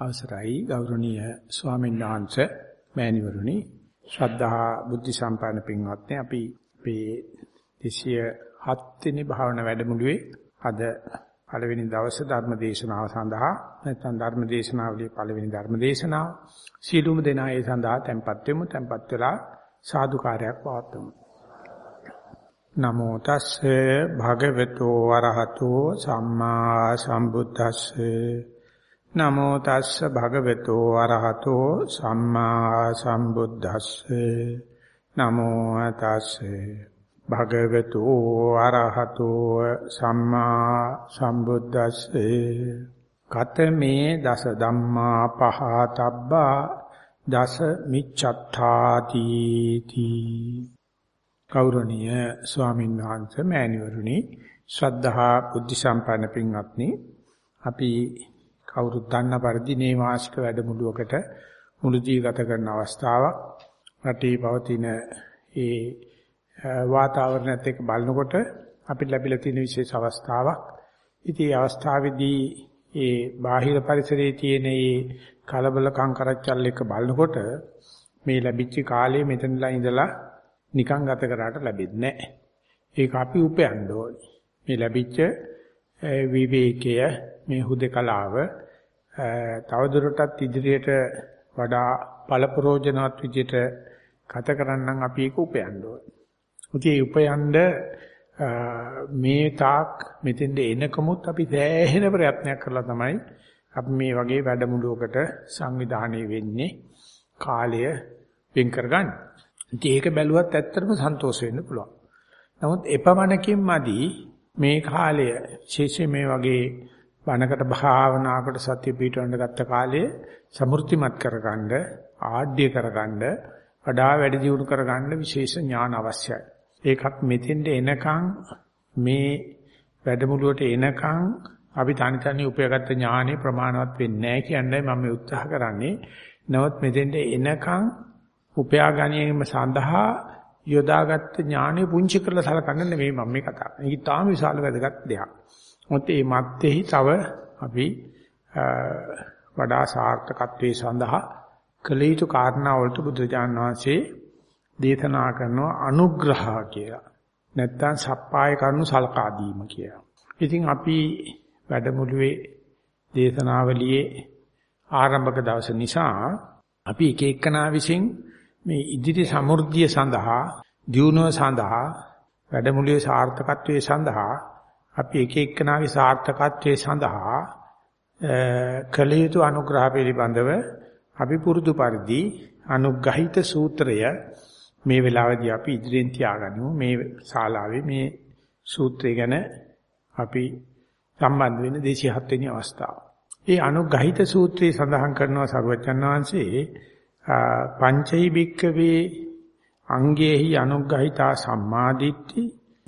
අවසරයි ගෞරවනීය ස්වාමීන් වහන්සේ මෑණිවරුනි. ශ්‍රද්ධා බුද්ධ සම්පන්න පින්වත්නි අපි මේ 207 වෙනි භාවනා වැඩමුළුවේ අද පළවෙනි දවසේ ධර්ම දේශනාව සඳහා නැත්නම් ධර්ම දේශනාවලියේ පළවෙනි ධර්ම දේශනාව සීලුම දෙනා ඒ සඳහා tempත් වෙමු tempත් වෙලා සාදුකාරයක් පවත්වමු. නමෝ තස්සේ භගවතු වරහතෝ සම්මා සම්බුද්දස්සේ. නමෝ තස්ස භගවතු අරහතෝ සම්මා සම්බුද්දස්සේ. නමෝ තස්සේ භගවතු අරහතෝ සම්මා සම්බුද්දස්සේ. කතමේ දස ධම්මා පහතබ්බා දස මිච්ඡත්තාති තී. කෞරණීය ස්වාමීන් වහන්සේ මෑණිවරුනි ශ්‍රද්ධහා බුද්ධ සම්පන්න පින්වත්නි අපි කවුරුත් දන්න පරිදි නේවාසික වැඩමුළුවකට මුළුදී ගත කරන අවස්ථාවක් රටේ පවතින ඒ වාතාවරණයත් එක්ක බලනකොට අපිට ලැබිලා තියෙන විශේෂ අවස්ථාවක්. ඉතින් මේ අවස්ථාවේදී ඒ බාහිර පරිසරයේ තියෙන ඒ කලබලකම් කරච්චල් එක බලනකොට මේ ලැබිච්ච කාලේ මෙතනලා ඉඳලා නිකන් ගත කරාට ලැබෙන්නේ නැහැ. ඒක අපි උපයන්න ඕනේ. මේ ලැබිච්ච විවේකය මේ හුදකලාව තවදුරටත් ඉදිරියට වඩා පළපරෝජනවත් විදිහට ගත කරන්නම් අපි ඒක උපයන්න ඕනේ. ඉතින් උපයන්න මේ තාක් මෙතෙන්ද එනකමුත් අපි සෑහෙන ප්‍රයත්නයක් කරලා තමයි අපි මේ වගේ වැඩමුළුවකට සංවිධානය වෙන්නේ කාලය වෙන් කරගන්න. ඉතින් ඒක බැලුවත් ඇත්තටම සන්තෝෂ වෙන්න පුළුවන්. නමුත් එපමණකින් මදි මේ කාලය විශේෂයෙන් මේ වගේ වණකට භාවනාවකට සත්‍ය පිටවන්න ගත්ත කාලයේ සමෘද්ධිමත් කරගන්න ආඩ්‍ය කරගන්න වඩා වැඩි දියුණු කරගන්න විශේෂ ඥාන අවශ්‍යයි. ඒකත් මෙතෙන්ට එනකන් මේ වැඩමුළුවට එනකන් අපි තනි තනි උපයාගත්ත ඥානෙ ප්‍රමාණවත් වෙන්නේ නැහැ කියන්නේ මම උත්සාහ කරන්නේ. නමුත් මෙතෙන්ට එනකන් උපයා ගැනීම සඳහා යොදාගත්ත ඥානෙ පුංචි කරලා සලකන්න නෙමෙයි මම මේ කතා කරන්නේ. ඒක තාම විශාල වැදගත් දෙයක්. මොකද මේ මැත්තේහි තව අපි වඩා සාර්ථකත්වයේ සඳහා කළ යුතු කාරණා වලට බුදුජාන් වහන්සේ දේශනා කරනවා අනුග්‍රහ කියලා. නැත්තම් සප්පාය කරනු සලකා දීම කියලා. ඉතින් අපි වැඩමුළුවේ දේශනාවලියේ ආරම්භක දවස නිසා අපි එක එක්කනා විසින් මේ ඉදිරි සමෘද්ධිය සඳහා දියුණුව සඳහා වැඩමුළුවේ සාර්ථකත්වයේ සඳහා අපි එක එක්කනාගේ සාර්ථකත්වයේ සඳහා කළ යුතු අනුග්‍රහ පිළිබඳව අපි පුරුදු පරිදි අනුග්‍රහිත සූත්‍රය මේ වෙලාවේදී අපි ඉදිරියෙන් තියාගනිමු මේ ශාලාවේ මේ සූත්‍රය ගැන අපි සම්බන්ධ වෙන 207 වෙනි අවස්ථාව. ඒ අනුග්‍රහිත සූත්‍රයේ සඳහන් කරනවා සර්වචන් වහන්සේ පංචෛ භික්කවේ අංගේහි අනුග්‍රහිතා සම්මාදිට්ඨි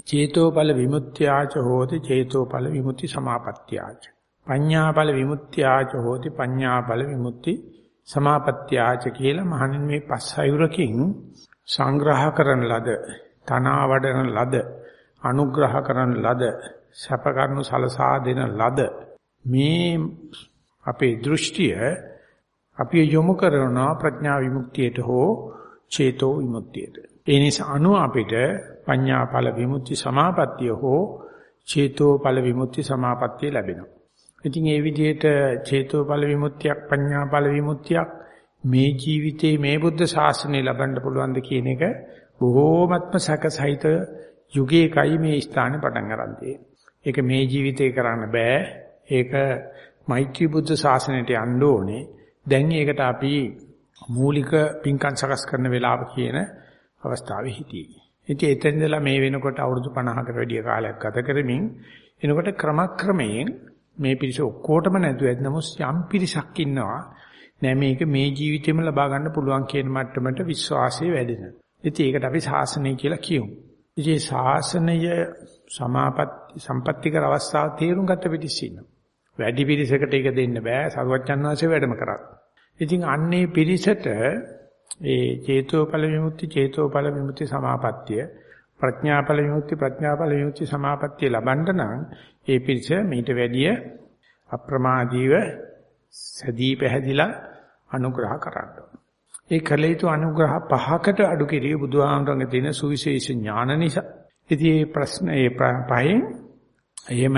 චේතෝපල විමුක්ත්‍යාච හෝති චේතෝපල විමුක්ති සමාපත්‍යාච. පඤ්ඤාපල විමුක්ත්‍යාච හෝති පඤ්ඤාපල විමුක්ති සමාපත්‍යාච කියලා මහණෙනි මේ පස් අයුරකින් සංග්‍රහ කරන ලද තනා වඩන ලද අනුග්‍රහ කරන ලද සැප කරනු සලසා දෙන ලද මේ අපේ දෘෂ්ටිය අපි යොමු කරනවා ප්‍රඥා විමුක්තියට හෝ චේතෝ විමුක්තියට. ඒ නිසා අනු අපිට පඤ්ඤා ඵල විමුක්ති සමාපත්තිය හෝ චේතෝ ඵල විමුක්ති සමාපත්තිය ලැබෙනවා. ඉතින් ඒ විදිහට චේතෝ ඵල විමුක්තියක් පඤ්ඤා ඵල විමුක්තියක් මේ ජීවිතේ මේ බුද්ධ ශාසනය ලබන්න පුළුවන්ද කියන එක බොහෝමත්ම සැකසහිත යුගයකයි මේ ස්ථානේ පටන් ගන්න ඒක මේ ජීවිතේ කරන්න බෑ. ඒක මෛත්‍රී බුද්ධ ශාසනයට යන්න ඕනේ. දැන් ඒකට අපි මූලික පින්කම් සකස් කරන වෙලාව කියන අවස්ථාවේ හිටියේ. ඉතින් එතෙන්දලා මේ වෙනකොට අවුරුදු 50කට වැඩිය කාලයක් ගත කරමින් එනකොට ක්‍රමක්‍රමයෙන් මේ පිරිස ඔක්කොටම නැතුව ඇත් නමුත් යම් පිරිසක් ඉන්නවා නෑ මේක මේ ජීවිතේම ලබා ගන්න පුළුවන් කියන මට්ටමට විශ්වාසය වැඩෙන. ඉතින් ඒකට අපි ශාසනය කියලා කියමු. ඉතින් ශාසනය සමාපatti සම්පත්‍තිකර අවස්ථාව තේරුම් ගත පිටිස් ඉන්නවා. වැඩි පිරිසකට ඒක දෙන්න බෑ සරුවච්චන් වාසේ වැඩම කරා. ඉතින් අන්නේ පිරිසට ඒ චේතෝපල විමුක්ති චේතෝපල විමුක්ති සමාපත්තිය ප්‍රඥාපල විමුක්ති ප්‍රඥාපල විමුක්ති සමාපත්තිය ලබන්න නම් ඒ පිරිස මීට වැඩිය අප්‍රමාදීව සදී පැහැදිලා අනුග්‍රහ කරන්න ඒ කළ යුතු අනුග්‍රහ පහකට අඩු කෙරිය බුදුහාමරගේ තියෙන සුවිශේෂ ඥාන නිසා. ඉතින් මේ ප්‍රශ්න ඒ පහෙන් එහෙම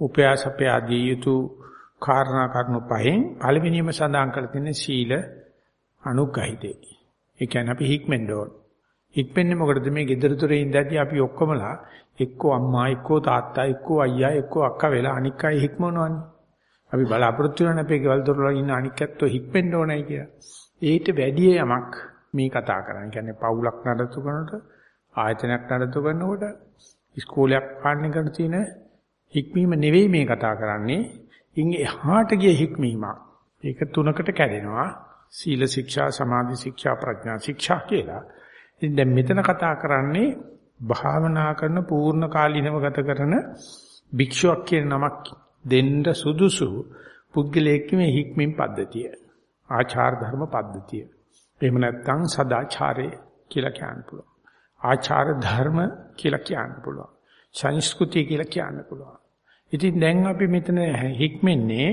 උපයාසපේ ආදී යුතු කාරණා කරුණු පහෙන් පළවෙනියම සඳහන් කරලා තියෙන සීල අනුග්‍රහිතේ. ඒ කියන්නේ අපි හික්මෙන්න ඕන. හික්මෙන්නේ මොකටද මේ gedara thore ඉඳදී අපි ඔක්කොමලා එක්කෝ අම්මා එක්කෝ තාත්තා එක්කෝ අයියා එක්කෝ අක්කා වෙලා අනික් අය හික්මනවනේ. අපි බලාපොරොත්තු වෙන අපේ ගෙවල් දොරවල් ඉන්න අනික් ඇත්තෝ හික්මෙන්න ඕනයි කියලා. ඒට වැඩි යමක් මේ කතා කරන්නේ. කියන්නේ පවුලක් නඩත්තු කරනකොට ආයතනයක් නඩත්තු කරනකොට ඉස්කෝලයක් පාලනය කරන තියෙන හික්මීම නෙවෙයි මේ කතා කරන්නේ. ඉන් එහාට ගිය හික්මීමක්. ඒක තුනකට කැඩෙනවා. සීල ශික්ෂා, සමාධි ශික්ෂා, ප්‍රඥා ශික්ෂා කියලා. ඉතින් දැන් මෙතන කතා කරන්නේ භාවනා කරන පූර්ණ කාලීනව ගත කරන භික්ෂුවක් කියන නමක් දෙන්න සුදුසු පුද්ගලයෙක් මේ හික්මින් පද්ධතිය. ආචාර ධර්ම පද්ධතිය. එහෙම නැත්නම් සදාචාරය කියලා කියන්න පුළුවන්. ආචාර ධර්ම කියලා කියන්න පුළුවන්. සංස්කෘතිය කියලා කියන්න පුළුවන්. ඉතින් දැන් අපි මෙතන හික්මන්නේ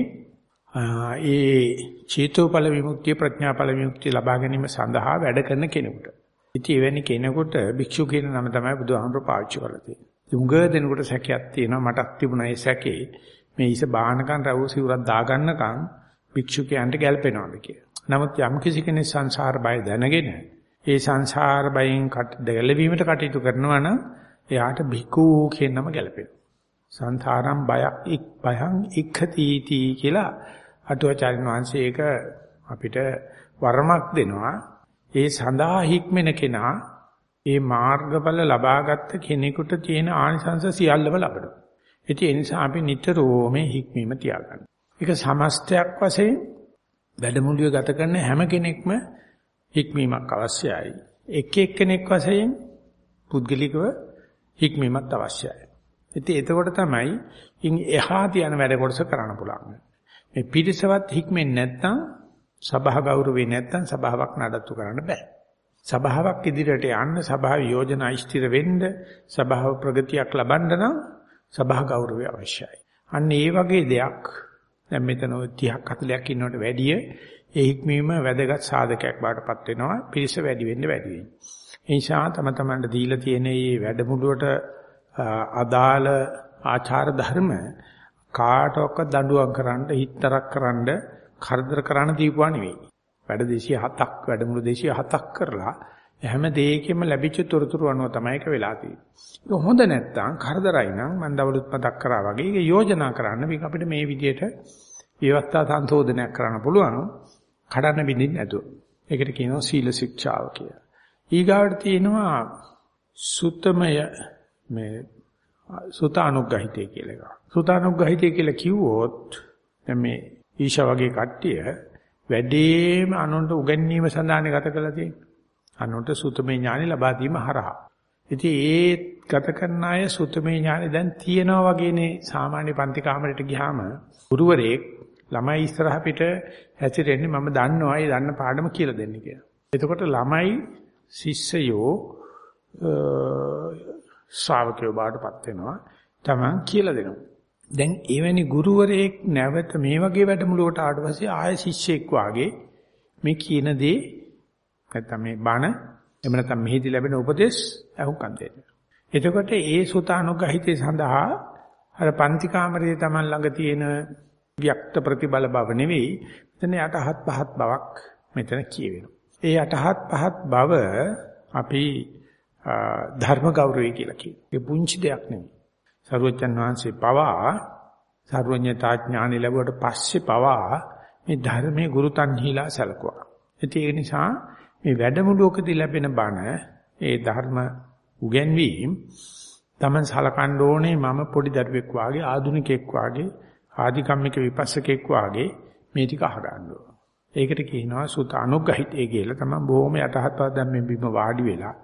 ඒ චේතෝපල විමුක්තිය ප්‍රඥාපල විමුක්තිය ලබා ගැනීම සඳහා වැඩ කරන කෙනෙකුට. ඉතින් එවැනි කෙනෙකුට භික්ෂු කියන නම තමයි බුදුහාමුදුරුවෝ පාවිච්චි කරලා තියෙන්නේ. උඟ දෙනකොට සැකයක් තියෙනවා මටත් තිබුණා ඒ සැකේ. මේ ඉස බාහනකන් රවු සිවුරක් දාගන්නකම් භික්ෂු කියන්ට ගැලපෙනවද කියලා. නමුත් යම් කිසි කෙනෙක් සංසාර බය දැනගෙන ඒ සංසාර බයෙන් ගැලවීමට කටයුතු කරනවා නම් එයාට භික්ඛු කියන නම ගැලපෙනවා. සංසාරම් බයක් ඉක් භයං ඉක්ඛතිති කියලා අටුවාචාර්යන් වහන්සේ ඒක අපිට වරමක් දෙනවා. ඒ සඳහා හික්මෙන කෙනා ඒ මාර්ගඵල ලබාගත් කෙනෙකුට තියෙන ආනිසංස සියල්ලම ලබනවා. ඉතින් ඒ නිසා අපි නිතරම හික්මීම තියාගන්න. ඒක සමස්තයක් වශයෙන් වැඩමුළුවේ ගත කරන හැම කෙනෙක්ම හික්මීමක් අවශ්‍යයි. එක් එක්කෙනෙක් වශයෙන් පුද්ගලිකව හික්මීමක් අවශ්‍යයි. ඉතින් එතකොට තමයි ඉන් එහා තියන වැඩ කොටස කරන්න පුළුවන්. මේ පිරිසවත් හික්මෙන්නේ නැත්නම් සභා ගෞරවේ නැත්නම් සභාවක් නඩත්තු කරන්න බෑ. සභාවක් ඉදිරියට යන්න සභාව යෝජනා ඉෂ්ටිර වෙන්න සභාව ප්‍රගතියක් ලබන්න නම් සභා ගෞරවය අවශ්‍යයි. අන්න ඒ වගේ දෙයක් දැන් මෙතන 30ක් 40ක් ඉන්නවට වැඩිය ඒ හික්මීම වැදගත් සාධකයක් බාටපත් වෙනවා පිරිස වැඩි වෙන්න වැඩි වෙන්න. ඒ නිසා තම තමන්ට දීලා තියෙන මේ වැඩමුළුවට අදාළ ආචාර ධර්ම කාටවත් දඬුවම් කරන්න හිතරක් කරන්න කරදර කරන්න දීපුවා නෙවෙයි. වැඩ 207ක් වැඩමුළු 207ක් කරලා හැම දෙයකින්ම ලැබිච්ච තොරතුරු අනුව තමයි ඒක වෙලා තියෙන්නේ. ඒක හොඳ නැත්තම් කරදරයි නම් මම දවලුත් මතක් කරා වගේ ඒක යෝජනා කරන්න මේක අපිට මේ විදිහට ව්‍යවස්ථා සංශෝධනයක් කරන්න පුළුවන්. කඩන්න බින්දින් නැතුව. ඒකට කියනවා සීල ශික්ෂාව කියලා. ඊගාවට තියෙනවා සුත්තමය මේ සුතානුග්‍රහිතය කියලා එකක්. සුතානුග්‍රහිතය කියලා කිව්වොත් දැන් මේ ඊෂා වගේ කට්ටිය වැඩිම අනුන්ට උගන්වීම සඳහානේ ගත කරලා තියෙන්නේ. අනුන්ට සුතමේ ඥානෙ ලබා දීම හරහා. ඉතින් ඒ ගත කරන අය සුතමේ ඥානෙ දැන් තියෙනවා වගේනේ සාමාන්‍ය පන්ති කාමරයට ගියාම ගුරුවරයෙක් ළමයි ඉස්සරහ පිට හැසිරෙන්නේ මම දන්නවා ඒ දන්න පාඩම කියලා දෙන්න කියලා. එතකොට ළමයි ශිෂ්‍යයෝ ශ්‍රාවකයෝ බාටපත් වෙනවා. Taman කියලා දෙනවා. දැන් එවැනි ගුරුවරයෙක් නැවත මේ වගේ වැඩමුළුවට ආවට පස්සේ ආය ශිෂ්‍යෙක් වාගේ මේ කියන දේ නැත්නම් මේ බණ එහෙම නැත්නම් මෙහිදී ලැබෙන උපදේශ අහුම්කම් දෙන්න. එතකොට ඒ සුතානුගහිතේ සඳහා අර පන්ති කාමරයේ Taman ළඟ තියෙන වික්ත ප්‍රතිබල බව නෙවෙයි මෙතන යටහත් පහත් බවක් මෙතන කියවෙනවා. ඒ යටහත් පහත් බව අපි ධර්ම ගෞරවය කියලා කියනවා. ඒ පුංචි දෙයක් නෙවෙයි. සරුවචන් වහන්සේ පවා සර්වඥතා ඥානෙ ලැබුවට පස්සේ පවා මේ ධර්මයේ ගුරුතන්හිලා සැලකුවා. ඒ නිසා මේ වැඩමුළුවකදී ලැබෙන බණ ඒ ධර්ම උගන්වීම තමන් සලකන්න ඕනේ මම පොඩි දරුවෙක් වාගේ ආදුනිකෙක් වාගේ ආධිකම්මික විපස්සකෙක් වාගේ මේ ටික අහගන්න ඕන. ඒකට කියනවා සුත අනුග්‍රහිතය කියලා. තමයි බොහොම යටහත්පත් දැන් මේ බිම වාඩි වෙලා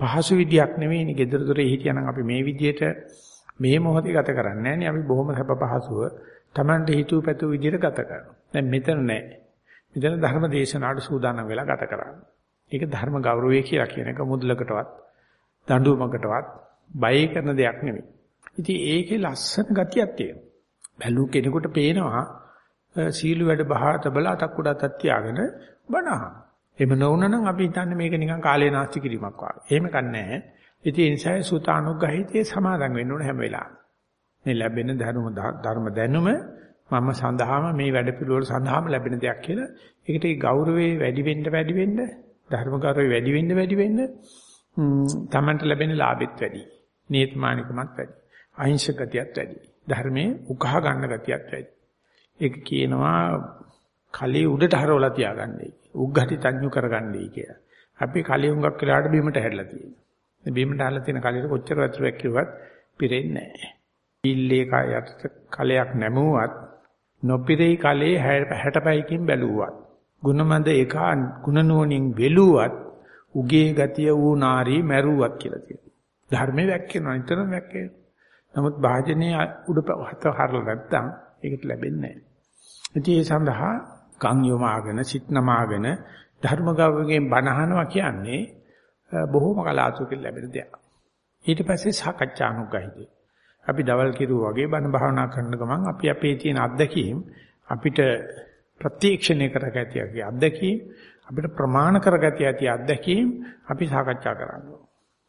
පහසු විදියක් නෙවෙයිනේ gedara dore හිටියනම් අපි මේ විදියට මේ මොහොතේ ගත කරන්නේ නැහැ අපි බොහොම සැප පහසුව Tamante හිතුව පැතුව විදියට ගත කරනවා. දැන් මෙතන නැහැ. මෙතන ධර්ම දේශනාවට සූදානම් වෙලා ගත කරන්නේ. ඒක ධර්ම ගෞරවය කියලා කියන එක මුදලකටවත් දඬුවමකටවත් බය කරන දෙයක් නෙවෙයි. ඉතින් ඒකේ ලස්සන ගතියක් තියෙනවා. බැලු කෙනෙකුට පේනවා සීළු වැඩ බහාත බල අතක් උඩ අතක් තියාගෙන බනහන. එහෙම නොවුනනම් අපි හිතන්නේ මේක නිකන් කාලේ නාස්ති කිරීමක් වගේ. එහෙම කන්නේ ඉතින් ඒ නිසා සුතානුග්‍රහිතේ සමාදන් වෙන්න ඕන හැම වෙලාවෙම. මේ ලැබෙන ධර්ම ධර්ම දැනුම මම සඳහාම මේ වැඩ පිළිවෙල සඳහාම ලැබෙන දෙයක් කියලා. ඒකට ඒ ගෞරවේ වැඩි වෙන්න වැඩි වෙන්න ධර්ම ගෞරවේ වැඩි වෙන්න වැඩි වෙන්න තමන්ට ලැබෙන ලාභෙත් වැඩි. නේත්මානිකමත් වැඩි. අහිංසක ගතියත් වැඩි. ධර්මයේ උකහා ගන්න ගතියත් වැඩි. ඒක කියනවා කලේ උඩට හරවලා තියාගන්නයි. උග්ගටි තඤ්ඤු කරගන්නයි කියලා. අපි කලේ හුඟක් වෙලාවට බීමට හැරිලා තියෙනවා. මේ බීමට හැරිලා තියෙන කලේට කොච්චර වතුරක් කිව්වත් පිරෙන්නේ නැහැ. ඉල්ලේ කයට කලයක් නැමුවත් නොපිරෙයි කලේ 65කින් බැලුවත්. ගුණමද එක ගුණනෝනින් වෙලුවත් උගේ ගතිය වූ නාරී මැරුවත් කියලා තියෙනවා. ධර්මයේ වැක්කෙනවා නිතරම වැක්කෙනවා. නමුත් භාජනයේ උඩ හත හරලා නැත්තම් ඒකට ලැබෙන්නේ නැහැ. ඉතින් ඒ සඳහා කන් යොමාගෙන සිත් නමාගෙන ධර්ම ගෞරවයෙන් බණහනවා කියන්නේ බොහෝම කලාතුරකින් ලැබෙන දෙයක්. ඊට පස්සේ සාකච්ඡානුගහිතේ. අපි දවල් කිරුවා වගේ බණ භාවනා කරන ගමන් අපි අපේ තියෙන අත්දැකීම් අපිට ප්‍රත්‍යක්ෂණය කරගatiya කිය අත්දැකීම් අපිට ප්‍රමාණ කරගatiya ඇති අත්දැකීම් අපි සාකච්ඡා කරනවා.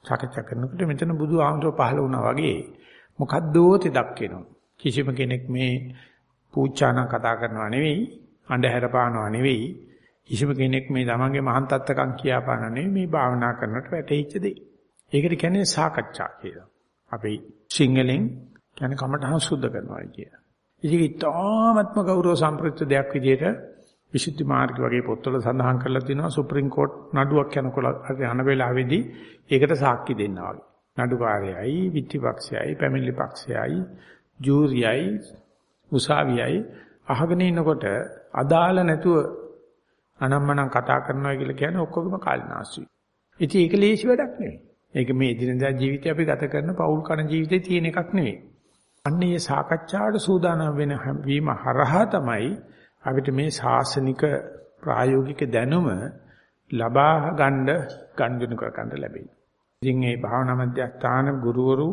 සාකච්ඡා කරනකොට මෙතන බුදු ආමතුරු පහළ වුණා වගේ මොකද්දෝ තෙදක් වෙනවා. කිසිම කෙනෙක් මේ පූජාන කතා කරනවා නෙවෙයි, අඳුර පානවා නෙවෙයි, කිසිම කෙනෙක් මේ තමන්ගේ මහාන් තත්ත්වකම් කියාපාන නෙවෙයි මේ භාවනා කරනකොට වැටහිච්ච දෙයි. ඒකට කියන්නේ සාකච්ඡා කියලා. අපි සිංහලෙන් කියන්නේ කමඨහං සුද්ධ කරනවා කියලා. ඉතින් ඊටාත්ම ගෞරව සම්ප්‍රයුක්ත දෙයක් විදිහට විසුද්ධි මාර්ග වගේ පොත්වල සඳහන් කරලා තිනවා සුප්‍රීම කෝට් නඩුවක් යනකොට යන වෙලාවේදී ඒකට සාක්ෂි දෙන්නවා වගේ. නඩුකාරයයි, විත්තිපක්ෂයයි, පැමිණිලි පක්ෂයයි, ජූරියයි, උසාවියයි අහගෙන ඉනකොට අදාළ නැතුව අනම්මනම් කතා කරනවා කියලා කියන්නේ ඔක්කොගම කාලනාසුයි. ඉතින් ඒක ලේසි වැඩක් නෙවෙයි. ඒක මේ එදිනදා ජීවිතේ අපි ගත කරන පෞල් කන ජීවිතේ තියෙන එකක් නෙවෙයි. අන්න ඒ සාකච්ඡාවට සූදානම් වෙන වීම හරහා තමයි අපිට මේ ශාසනික ප්‍රායෝගික දැනුම ලබා ගන්න ගන්දුණු කර ගන්න ලැබෙන්නේ. ඉතින් මේ භාවනා මධ්‍යස්ථාන ගුරුවරු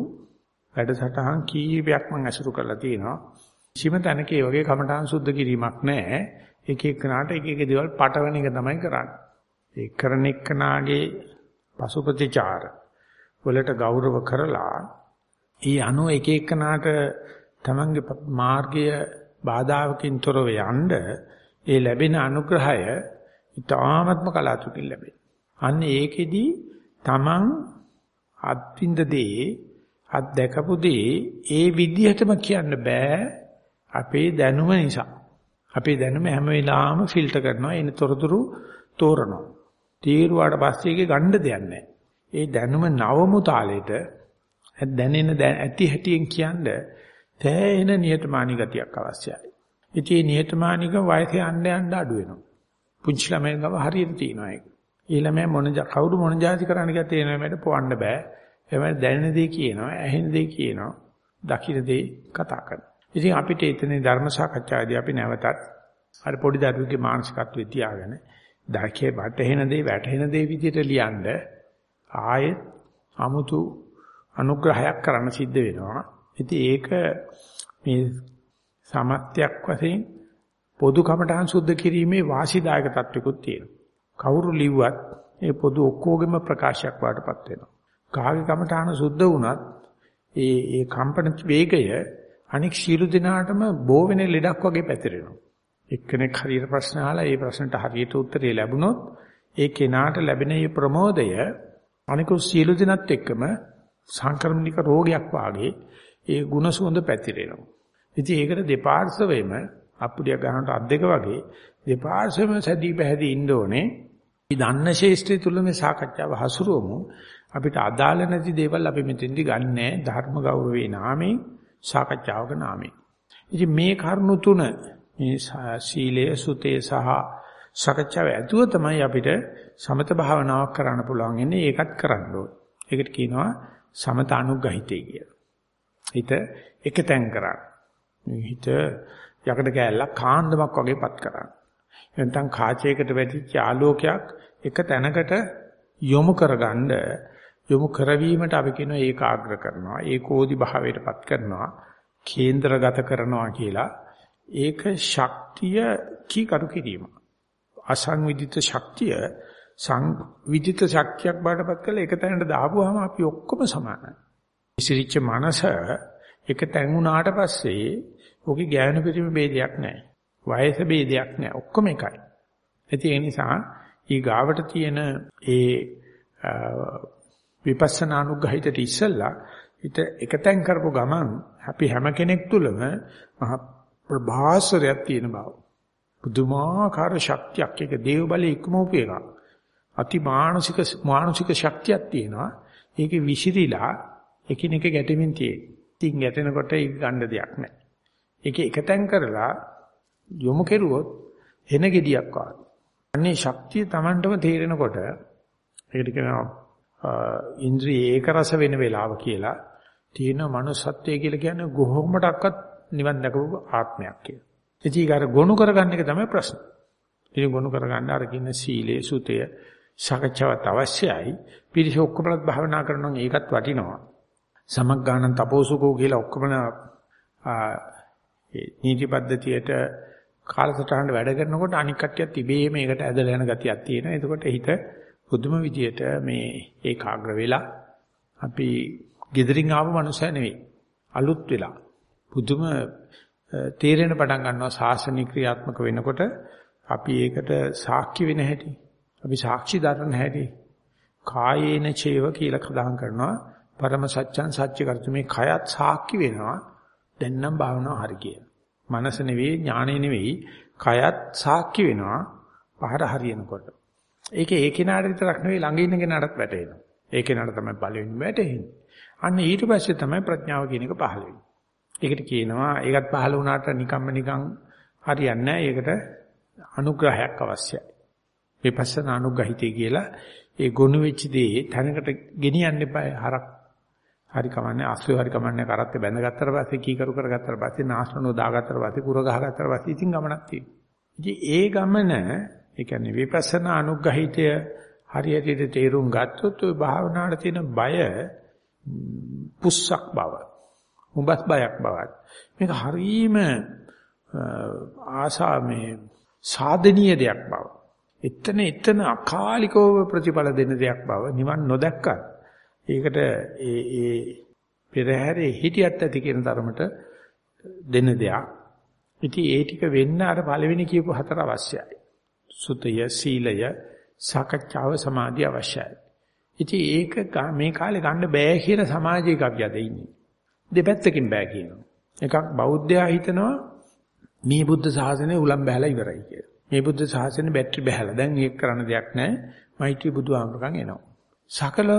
වැඩසටහන් කීපයක් මම අසුරු කරලා තියෙනවා. කිසිම තැනක ඒ වගේ කමඨාන් සුද්ධ කිරීමක් නැහැ. එක එකනාට එක එක දේවල් පටවන එක තමයි කරන්නේ. ඒ කරන එක්කනාගේ පසු ප්‍රතිචාර වලට ගෞරව කරලා ඊ අනු එක එකනාට තමන්ගේ මාර්ගය බාධාවකින් තොරව යන්න ඒ ලැබෙන අනුග්‍රහය ඊ타ත්ම කලාතුරකින් ලැබෙන. අන්න ඒකෙදි තමන් අත්විඳ දේ අත් දැකපු දේ ඒ විදිහටම කියන්න බෑ අපේ දැනුම නිසා. අපේ දැනුම හැම වෙලාවෙම ෆිල්ටර් කරනවා එන තොරතුරු තෝරනවා. තීරුවාට පස්සේ ඒකේ ගන්න දෙයක් නැහැ. ඒ දැනුම නවමු තාලෙට දැනෙන ඇති හැටියෙන් කියන්නේ තෑහෙන නියතමානී ගතියක් අවශ්‍යයි. ඉතින් මේ නියතමානීක වයසේ යන්න යන්න අඩු වෙනවා. පුංචි ළමයි ගාව හරියට තියෙනවා ඒක. ඒ ළමයා මොන කවුරු මොන જાති කරන්න කියලා තේරෙන්නේ මට පොවන්න බෑ. එහම දැනෙන දේ කියනවා, ඇහෙන දේ කියනවා, දකින දේ කතා කරනවා. ඉතින් අපිට එතන ධර්ම සාකච්ඡාවේදී අපි නැවතත් අර පොඩි දරුවෙකුගේ මානසිකත්වයේ තියාගෙන දැකේ වැටෙන දේ වැටෙන දේ විදිහට ලියනද ආයෙත් 아무තු අනුග්‍රහයක් කරන්න සිද්ධ වෙනවා. ඉතින් ඒක මේ සමත්‍යක් වශයෙන් පොදු කමඨහං සුද්ධ කිරීමේ වාසිදායක තත්විකුත් තියෙනවා. කවුරු ලිව්වත් ඒ පොදු ඔක්කොගෙම ප්‍රකාශයක් වාටපත් වෙනවා. කාගේ කමඨාන සුද්ධ වුණත් ඒ ඒ කම්පන වේගය අනෙක් සියලු දිනාටම බෝ වෙන ලෙඩක් වගේ පැතිරෙනවා. එක්කෙනෙක් හරියට ප්‍රශ්න අහලා ඒ ප්‍රශ්නට හරියට උත්තරේ ලැබුණොත් ඒ කෙනාට ලැබෙන මේ ප්‍රමෝදය අනිකුත් සියලු දිනත් එක්කම සංක්‍රමණික රෝගයක් වාගේ ඒ ಗುಣ සුවඳ පැතිරෙනවා. ඉතින් ඒකට දෙපාර්ශවෙම අප්පුඩිය ගන්නට අත් දෙක වගේ දෙපාර්ශවෙම සැදී පැහැදී ඉන්න ඕනේ. මේ දන්න ශේෂ්ත්‍රය තුල මේ සාකච්ඡාව හසුරුවමු. අපිට අදාළ නැති දේවල් අපි මෙතෙන්දි ගන්නෑ ධර්ම ගෞරවේ නාමයෙන් සාකච්ඡාවක නාමයෙන්. ඉතින් මේ කරුණු තුන මේ සීලය සුතේ සහ සාකච්ඡාව ඇතුව තමයි අපිට සමත භාවනාවක් කරන්න පුළුවන් ඉන්නේ ඒකත් කරන්න ඕනේ. ඒකට කියනවා සමත අනුග්‍රහිතය කියලා. හිත එකතෙන් කරන්න. හිත යකඩ කෑල්ලක් කාන්දමක් වගේපත් කරන්න. නැත්නම් කාචයකට වැටිච්ච ආලෝකයක් එක තැනකට යොමු කරගන්න යොමු කරවීමට අපි කියනවා ඒකාග්‍ර කරනවා ඒකෝදි භාවයටපත් කරනවා කේන්ද්‍රගත කරනවා කියලා ඒක ශක්තිය කීකරු කිරීම. අසංවිධිත ශක්තිය සංවිධිත ශක්තියක් බාටපත් කරලා එක තැනකට දාපුවාම අපි ඔක්කොම සමානයි. ඉසිරිච්ච මනස එක තැන් වුණාට පස්සේ ඔකේ ඥාන පිරිමි ભેදයක් නැහැ. වයස ભેදයක් නැහැ. ඔක්කොම එකයි. ඒ නිසා ඊ ගාවට තියෙන ඒ විපස්සනා අනුග්‍රහිතට ඉස්සෙල්ලා හිත එකතෙන් කරපු ගමන් අපි හැම කෙනෙක් තුළම මහ ප්‍රභාසරයක් තියෙන බව. පුදුමාකාර ශක්තියක් ඒක දේව බලයේ ඉක්මවපු එකක්. අති මානසික මානසික ශක්තියක් තියෙනවා. ඒකේ විසිරිලා එකිනෙක ගැටෙමින් තියෙන. ඉතින් ගැටෙනකොට ඒක ගන්න දෙයක් නැහැ. ඒකේ එකතෙන් කරලා යොමු කෙරුවොත් එන gediyak වගේ. අනේ ශක්තිය Tamanටම තේරෙනකොට ඒකට කියනවා ඉන්ද්‍රිය ඒක රස වෙන වෙලාව කියලා තියෙන manussත්වය කියලා කියන්නේ කොහොමඩක්වත් නිවන් දැකපු ආත්මයක් කියලා. ඉතින් ඒක අර ගොනු කරගන්න එක තමයි ප්‍රශ්නේ. ඉතින් ගොනු කරගන්න අර කියන සීලේ සුතය සාකච්ඡාවත් අවශ්‍යයි. පිරිස ඔක්කොමලත් භාවනා කරනවා ඒකත් වටිනවා. සමග්ගාණන් තපෝසුකෝ කියලා ඔක්කොම ඒ නීති පද්ධතියට කාලසටහනට වැඩ කරනකොට අනික් කට්ටියත් ඉබේම ඒකට ඇදලා යන ගතියක් තියෙනවා. එතකොට හිත පුදුම විදියට මේ ඒකාග්‍ර වෙලා අපි gedirin ආව මනුස්සය නෙවෙයි. අලුත් වෙලා පුදුම තේරෙන පටන් ගන්නවා සාසනික ක්‍රියාත්මක වෙනකොට අපි ඒකට සාක්ෂි වෙන හැටි. අපි සාක්ෂි දරන හැටි. කායේන චේව කියලා කදාන් කරනවා. පරම සත්‍යං සත්‍ය කරතු මේ කයත් සාක්ෂි වෙනවා. දැන් නම් භාවනාව හරි කියලා. මනස නෙවෙයි ඥානෙ නෙවෙයි කයත් සාක්ෂි වෙනවා පහර හරියනකොට. ඒකේ ඒ කෙනාට විතරක් නෙවෙයි ළඟ ඉන්න කෙනාටත් වැටෙනවා. ඒ කෙනාට තමයි පළවෙනිම වැටෙන්නේ. අන්න ඊට පස්සේ තමයි ප්‍රඥාව කියන එක පහළ වෙන්නේ. ඒකට කියනවා ඒකත් පහළ වුණාට නිකම්ම නිකං හරියන්නේ නැහැ. ඒකට අනුග්‍රහයක් අවශ්‍යයි. විපස්සනා අනුග්‍රහිතය කියලා ඒ ගොනු වෙච්ච දේ තැනකට ගෙනියන්න එපා. හරක් හරි කමන්නේ අස්සෝ හරි කමන්නේ කරත් බැඳගත්තට පස්සේ කීකරු කරගත්තට පස්සේ නාස්රණෝ දාගත්තට පස්සේ කුර ගහගත්තට පස්සේ ඉතින් ගමනක් තියෙනවා. ඉතින් ඒ ගමන ඒ කියන්නේ විපස්සනා අනුග්‍රහිතය හරියට තේරුම් ගත්තොත් ওই භාවනාවට තියෙන බය පුස්සක් බව. උඹස් බයක් බවත්. මේක හරීම ආසා මේ සාධනීය දෙයක් බව. එතන එතන අකාලිකව ප්‍රතිඵල දෙන දෙයක් බව නිවන් නොදැක්කත් ඒකට ඒ ඒ පෙරහැරේ හිටියත් ඇති කියන තරමට දෙන දෙයක්. ඉතින් ඒ ටික වෙන්න අර පළවෙනි කියපු හතර අවශ්‍යයි. සුතය, සීලය, සාකච්ඡාව, සමාධිය අවශ්‍යයි. ඉතින් ඒක මේ කාලේ ගන්න බෑ කියන සමාජයක අපි අද ඉන්නේ. දෙපැත්තකින් බෑ කියනවා. එකක් බෞද්ධයා හිතනවා මේ බුද්ධ ශාසනය උලම් බහැලා ඉවරයි කියලා. මේ බුද්ධ ශාසනය බැටරි බහැලා. දැන් ඒක කරන්න දෙයක් නැහැ. මෛත්‍රී බුදුහාමරකන් එනවා. සකල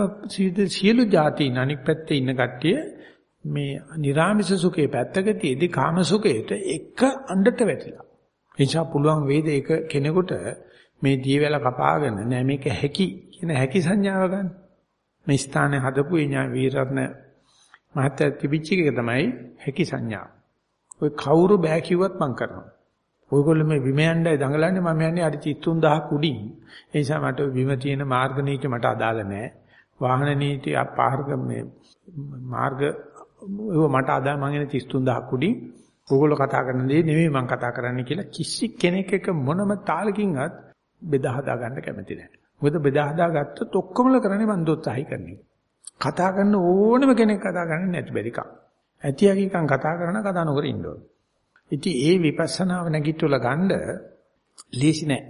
සියලු જાතීන් අනික් පැත්තේ ඉන්න කට්ටිය මේ නිර්ාමිස සුඛේ පැත්තක තියදී කාම සුඛේට එක අඬට වැටිලා. එනිසා පුළුවන් වේද ඒක කෙනෙකුට මේ දීවැල කපාගෙන නෑ මේක හැකි කියන හැකි සංඥාව ගන්න. මේ ස්ථානේ හදපු ඥා වීරත්න මහත්තයා තිබිච්ච එක තමයි හැකි සංඥාව. ඔය කවුරු බෑ කිව්වත් මං කරනවා. ඔයගොල්ලෝ මේ බිම යන්නයි දඟලන්නේ මම යන්නේ අර 33000 කුඩින්. ඒ නිසා මට බිම තියෙන මාර්ග නීති මට අදාළ නැහැ. වාහන නීති පාර්ග මේ මාර්ග ඒව මට අදාළ මං එන්නේ 33000 කුඩින්. ඔයගොල්ලෝ කතා කරන දේ නෙමෙයි මං කතා කරන්නේ කියලා කිසි කෙනෙක් එක මොනම තාලකින්වත් බෙදා හදා ගන්න කැමති නැහැ. මොකද බෙදා හදා ගත්තොත් ඔක්කොමල කරන්නේ මන් දොස්සහයි කරන එක. කතා කරන ඕනම කෙනෙක් කතා කරන්නේ නැති බැරිකම්. ඇතියකින් කතා කරන කතා නොකර ඉන්න ඕන. ඉතින් ඒ විපස්සනාව නැගිටවල ගන්න ලීසි නෑ.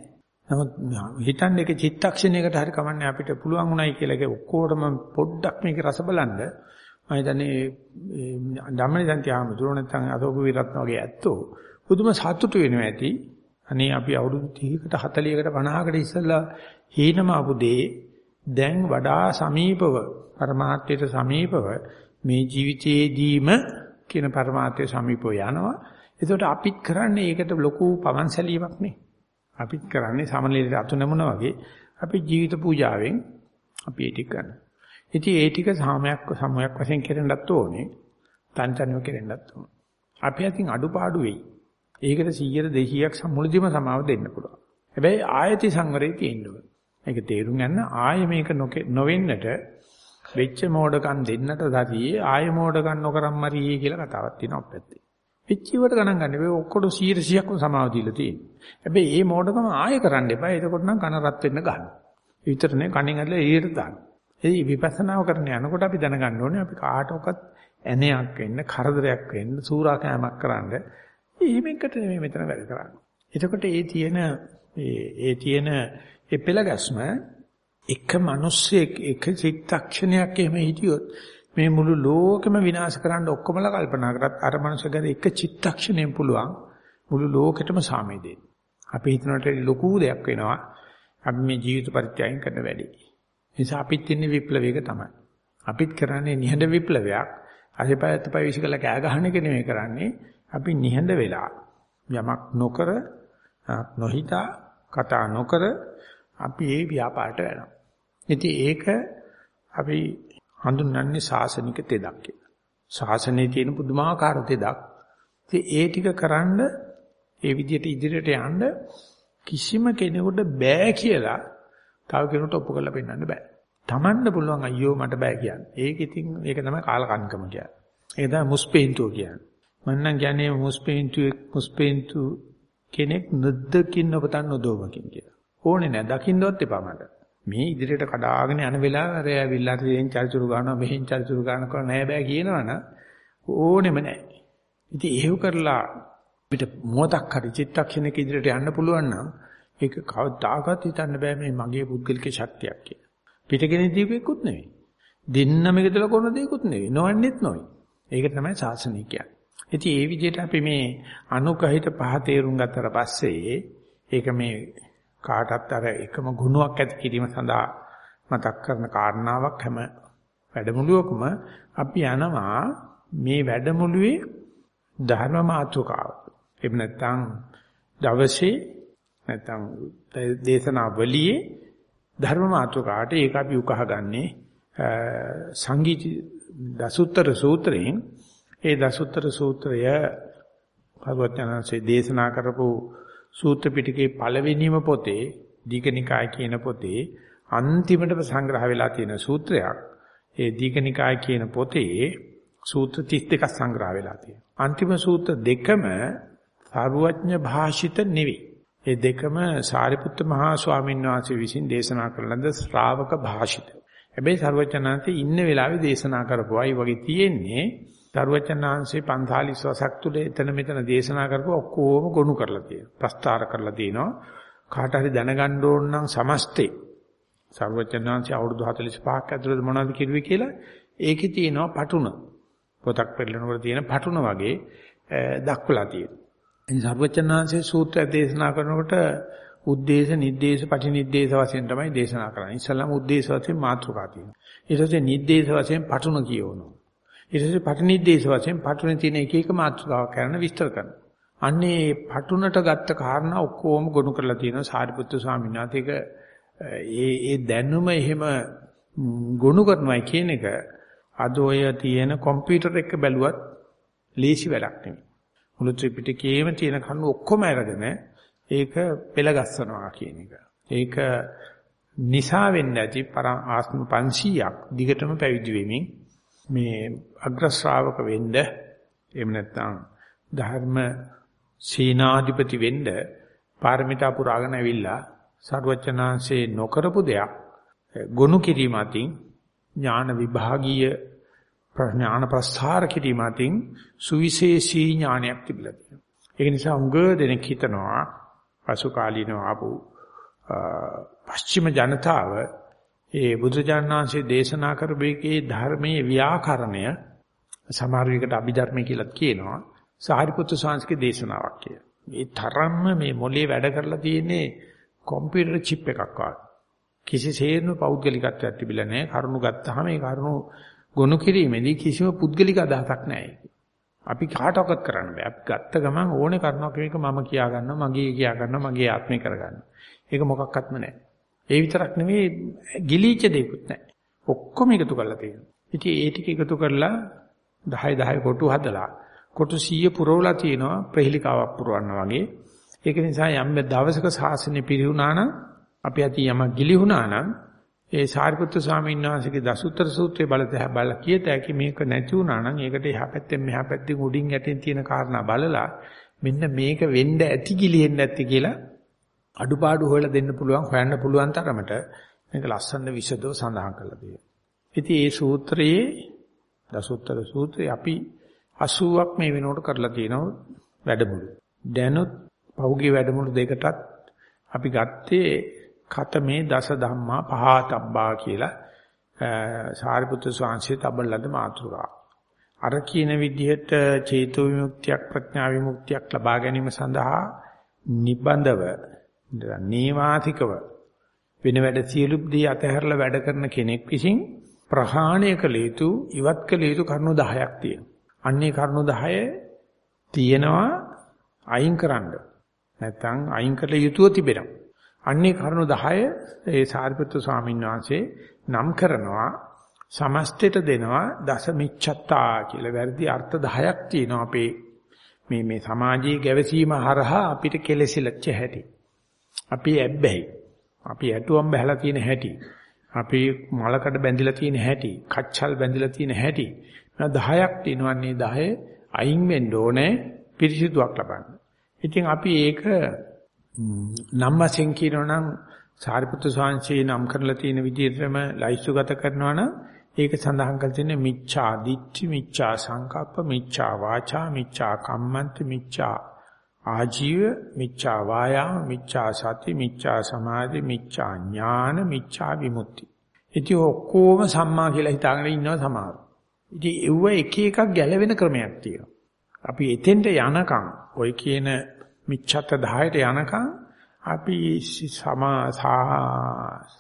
නමුත් හිතන්නේ එක චිත්තක්ෂණයකට හරි කමන්නේ අපිට පුළුවන් උනායි කියලා ඒක ඔක්කොටම පොඩ්ඩක් මේක රස බලන්න. මම හිතන්නේ ධම්මනිසන්ති ආමතුරු නැත්නම් අශෝක විරත්න වගේ ඇත්තෝ පුදුම සතුටු වෙනවා ඇති. අනේ අපි අවුරුදු 30කට 40කට 50කට ඉස්සෙල්ලා හීනම ආපු දේ දැන් වඩා සමීපව පරමාර්ථයට සමීපව මේ ජීවිතයේදීම කියන පරමාර්ථය සමීපව යනවා. ඒකට අපිත් කරන්නේ ඒකට ලොකු පවන් සැලීමක් නේ. අපිත් කරන්නේ සමනලීට අතු නමුනා වගේ අපි ජීවිත පූජාවෙන් අපි ඒක කරනවා. ඉතින් ඒ ටික සාමයක් සමයක් වශයෙන් කෙරෙන්නත් ඕනේ. තන්තනියව කෙරෙන්නත් ඕනේ. අපි අතින් අඩුපාඩු වෙයි. ඒකට 100 200ක් මුලදිම සමාව දෙන්න පුළුවන්. හැබැයි ආයති සංවරේ තියෙන්න ඕනේ. ඒක තේරුම් ගන්න ආයෙ මේක නොවෙන්නට වෙච්ච මෝඩකම් දෙන්නට දතියේ ආය මෝඩකම් නොකරම් මරියේ කියලා කතාවක් තියෙනවා අපැත්තේ. වෙච්ච ඉවට ගණන් ගන්න. මේ ඔක්කොට 100%ක්ම සමාව දීලා තියෙනවා. හැබැයි මේ මෝඩකම ආය කරන්න එපා. එතකොට නම් කන රත් වෙන්න ගන්න. ඒ විතරනේ කණින් ඇදලා එළියට දාන්න. ඒ විපස්සනාව කරන යනකොට අපි දැනගන්න ඕනේ අපි කාටවත් ඇණයක් වෙන්න, කරදරයක් වෙන්න, සූරා කෑමක් කරන්න. ඊමෙකට නෙමෙයි මෙතන වැඩ කරන්නේ. එතකොට ඒ තියෙන ඒ තියෙන ඒ පෙළගස්ම එක මිනිස්සෙක් එක චිත්තක්ෂණයක් එහෙම හිටියොත් මේ මුළු ලෝකෙම විනාශ කරන්න ඔක්කොමලා කල්පනා කරත් අර මනුස්සයාගේ එක චිත්තක්ෂණයෙන් පුළුවන් මුළු ලෝකෙටම සාමය දෙන්න. අපි හිතනට ලොකු දෙයක් වෙනවා. අපි මේ ජීවිත පරිත්‍යාගයෙන් කරන වැඩි. නිසා අපිත් ඉන්නේ විප්ලවයක තමයි. අපිත් කරන්නේ නිහඬ විප්ලවයක්. අසපයත් පය විශ්කල කෑ ගහන එක නෙමෙයි කරන්නේ. අපි නිහඬ වෙලා යමක් නොකර නොහිතා කතා නොකර අපි ඒ ව්‍යාපාරට යනවා. ඉතින් ඒක අපි හඳුන්වන්නේ සාසනික තෙදක් කියලා. ශාසනයේ තියෙන පුදුමාකාර තෙදක්. ඉතින් ඒ ටික කරන්න ඒ විදිහට ඉදිරියට යන්න කිසිම කෙනෙකුට බෑ කියලා තව කෙනෙකුට ඔප්පු කරලා පෙන්නන්න බෑ. Tamanne පුළුවන් අයියෝ මට බෑ කියන්නේ. ඒක ඉතින් ඒක තමයි කාලකන්කම කියන්නේ. ඒක තමයි මුස්පේන්තුව කියන්නේ. මම නම් කියන්නේ මුස්පේන්තු මුස්පේන්තු කෙනෙක් නද්දකින් ඔබතන් නොදෝමකින් කියලා. ඕනේ නෑ දකින්නවත් එපා මට. මේ ඉදිරියට කඩාගෙන යන වෙලාව අර ඇවිල්ලා තෙන් චරිචුරු ගන්නවා මෙහෙන් චරිචුරු ගන්නවා නෑ බෑ කියනවනම් ඕනෙම නෑ. ඉතින් එහෙව කරලා අපිට මොහොතක් හරි චිත්තක්ෂණයක ඉදිරියට යන්න පුළුවන් නම් ඒක කවදාකවත් හිතන්න බෑ මේ මගේ පුද්ගලික ශක්තියක් කියලා. පිටකෙනෙක් දීපෙකුත් නෙවෙයි. දෙන්නම එකදලා කරන දෙයක්ුත් නෙවෙයි. නොවන්නේත් නොයි. ඒක තමයි ශාසනය කියන්නේ. ඉතින් ඒ විදිහට අපි මේ අනුකහිත පහ තේරුම් ගත්තට පස්සේ ඒක මේ කාටත් අර එකම ගුණයක් ඇති කිරීම සඳහා මතක් කරන කාරණාවක් හැම වැඩමුළුවකම අපි යනවා මේ වැඩමුළුවේ ධර්ම මාතෘකාව. එහෙම නැත්නම් දවසේ නැත්නම් දේශනාවලියේ ධර්ම මාතෘකාවට ඒක අපි උකහාගන්නේ සංගීත දසුත්තර සූත්‍රයෙන් ඒ දසුත්තර සූත්‍රය භගවත්යන්සේ දේශනා කරපු සූත්‍ර පිටකේ පළවෙනිම පොතේ දීඝනිකාය කියන පොතේ අන්තිමටම සංග්‍රහ වෙලා තියෙන සූත්‍රයක්. ඒ දීඝනිකාය කියන පොතේ සූත්‍ර 32ක් සංග්‍රහ වෙලා තියෙනවා. අන්තිම සූත්‍ර දෙකම සාරුවඥ භාෂිත නෙවෙයි. ඒ දෙකම සාරිපුත්ත මහා ස්වාමීන් වහන්සේ විසින් දේශනා කරන ලද ශ්‍රාවක භාෂිත. හැබැයි සර්වචනාන්තේ ඉන්න වෙලාවේ දේශනා කරපුවායි වගේ තියෙන්නේ දරුවචනාංශේ 45 වසක් තුල එතන මෙතන දේශනා කරපුව ඔක්කොම ගොනු කරලා තියෙනවා. ප්‍රස්තාර කරලා තියෙනවා. කාට හරි දැනගන්න ඕන නම් සමස්තේ සර්වචනාංශේ අවුරුදු 45ක් ඇතුළත මොනවද කිව්වේ කියලා ඒකේ තියෙනවා පටුන. පොතක් පෙරලනකොට තියෙන පටුන වගේ දක්වලා තියෙනවා. ඉතින් සර්වචනාංශේ සූත්‍රය දේශනා කරනකොට උද්දේශ, නිද්දේශ, පටිනිද්දේශ වශයෙන් තමයි දේශනා කරන්නේ. ඉස්සල්ලාම උද්දේශ වශයෙන් මාතෘකා තියෙනවා. ඊට පස්සේ නිද්දේශ වශයෙන් පටුන කියවනවා. ඊට පස්සේ පටිනිද්දේශ වශයෙන් පටුනේ තියෙන එක එක මාතෘකාවක් කරන විස්තර කරනවා. අන්නේ පටුනට ගත්ත කාරණා ඔක්කොම ගොනු කරලා තියෙනවා සාරිපුත්තු ස්වාමීන් වහන්සේ. ඒ ඒ දැනුම එහෙම ගොනු කරනවා කියන එක අද ඔය තියෙන කම්පියුටර් එක බැලුවත් ලේසි වැඩක් නෙමෙයි. මුළු ත්‍රිපිටකයේම තියෙන කරුණු ඔක්කොම අරගෙන ඒක පෙළගස්සනවා කියන එක. ඒක නිසා වෙන්නේ නැති ආත්ම 500ක් දිගටම පැවිදි වෙමින් මේ අග්‍ර ශ්‍රාවක වෙන්න එහෙම නැත්නම් ධර්ම සීනාධිපති වෙන්න පාරමිතා පුරාගෙන ඇවිල්ලා සර්වචනාංශේ නොකරපු දෙයක් ගොනු කිරීම අතින් ඥාන විභාගීය ප්‍රඥාන ප්‍රස්ථාර කිරීම අතින් සුවිශේෂී ඥානයක් තිබිලා තියෙනවා. ඒක නිසා උඟ දෙනෙක් හිතනවා පසු කාලීනව ආපු පශ්චිම ජනතාව ඒ බුදුජානනාංශයේ දේශනා කරපේකේ ධර්මයේ ව්‍යාකරණය සමහර විකට අභිධර්මය කියලා කියනවා සාරිපුත්තු සාංශික දේශනාවක් කියලා. මේ තරම්ම මේ මොලේ වැඩ කරලා තියෙන්නේ කම්පියුටර් චිප් එකක් වගේ. කිසිසේත්ම පෞද්ගලිකත්වයක් තිබිලා නැහැ. කරුණු ගත්තාම ඒ කරුණු ගොනු කිරීමේදී කිසිම පුද්ගලික අදහසක් නැහැ. අපි කාටවත් කරන්න බෑ. අපි ගත්ත ගමන් ඕනේ කරනවා කියන එක මම කියා ගන්නවා, මගේ කියා ගන්නවා, මගේ ආත්මේ කරගන්නවා. ඒක මොකක්වත්ම නැහැ. ඒ විතරක් නෙවෙයි ගිලීච්ච දෙයක්වත් නැහැ. ඔක්කොම එකතු කරලා තියෙනවා. ඉතින් ඒ ටික එකතු කරලා 10 10 කොටු හදලා කොටු 100 පුරවලා තියෙනවා ප්‍රහෙලිකාවක් පුරවන්න වගේ. ඒක නිසා යම් දවසක සාසනෙ පිරිහුණා නම් අපි අති යම ගිලිහුණා නම් ඒ සාරිපුත්‍ර ස්වාමීන් වහන්සේගේ දසුත්තර සූත්‍රයේ බලතහ බලලා කියත හැකි මේක නැති වුණා නම් ඒකට එහා පැත්තෙන් මෙහා පැත්තෙන් උඩින් යටින් තියෙන කාරණා බලලා මෙන්න මේක වෙන්න ඇති කිලිෙන්න ඇති කියලා අඩුපාඩු හොයලා දෙන්න පුළුවන් හොයන්න පුළුවන් තරමට මේක ලස්සන විෂදව සඳහන් කරලා තියෙනවා. ඉතින් මේ සූත්‍රයේ දසුත්තර සූත්‍රය අපි 80ක් මේ වෙනකොට කරලා තියෙනවා වැඩමුළු. දැනුත් පහුගිය වැඩමුළු දෙකටත් අපි ගත්තේ කතමේ දස ධම්මා පහතබ්බා කියලා සාරිපුත්‍ර ස්වාමීන් තබලද මාතෘකා. අර කියන විදිහට චේතෝ විමුක්තියක් ප්‍රඥා විමුක්තියක් ලබා ගැනීම සඳහා නිබඳව නේවාතිකව වෙන වැඩ සියලු දී අතහැරලා වැඩ කරන කෙනෙක් විසින් ප්‍රහාණය කළ යුතු ඉවත් කළ යුතු කරුණු 10ක් තියෙනවා. අන්නේ කරුණු 10 තියෙනවා අයින් කරන්න. නැත්නම් අයින් කළ යුතුව තිබෙනවා. අන්නේ කරුණු 10 ඒ සාරිපුත්‍ර ස්වාමීන් වහන්සේ නම් කරනවා සමස්තයට දෙනවා දස මිච්ඡත්තා කියලා වැරදි අර්ථ 10ක් තියෙනවා අපේ මේ මේ සමාජයේ ගැවසීම හරහා අපිට කෙලෙසිලච්ච හැටි. අපි ඇබ්බැහි. අපි ඇටුවම් බහලා තියෙන හැටි. අපි මලකඩ බැඳිලා තියෙන හැටි. කච්චල් බැඳිලා තියෙන හැටි. 10ක් තියෙනවන්නේ 10 අයින් වෙන්න ඕනේ පිරිසිදුවක් ලබන්න. ඉතින් අපි ඒක නම් වශයෙන් කියනවනම් සාරිපුත්‍ර ස්වාමීන් නම් කරලා තියෙන විදිහටම ලයිස්තුගත කරනවා නම් ඒක සඳහන් කර තියෙන්නේ මිච්ඡා දිට්ඨි මිච්ඡා සංකප්ප මිච්ඡා වාචා මිච්ඡා කම්මන්ත මිච්ඡා ආජීව මිච්ඡා වායාම මිච්ඡා සති මිච්ඡා සමාධි මිච්ඡා ඥාන මිච්ඡා විමුක්ති. ඉතින් ඔක්කොම සම්මා කියලා හිතාගෙන ඉන්නවා සමහර. ඉතින් ඒව එක එකක් ගැලවෙන ක්‍රමයක් තියෙනවා. අපි එතෙන්ට යනකම් ඔය කියන මිච්ඡත 10ට යනකම් අපි සමා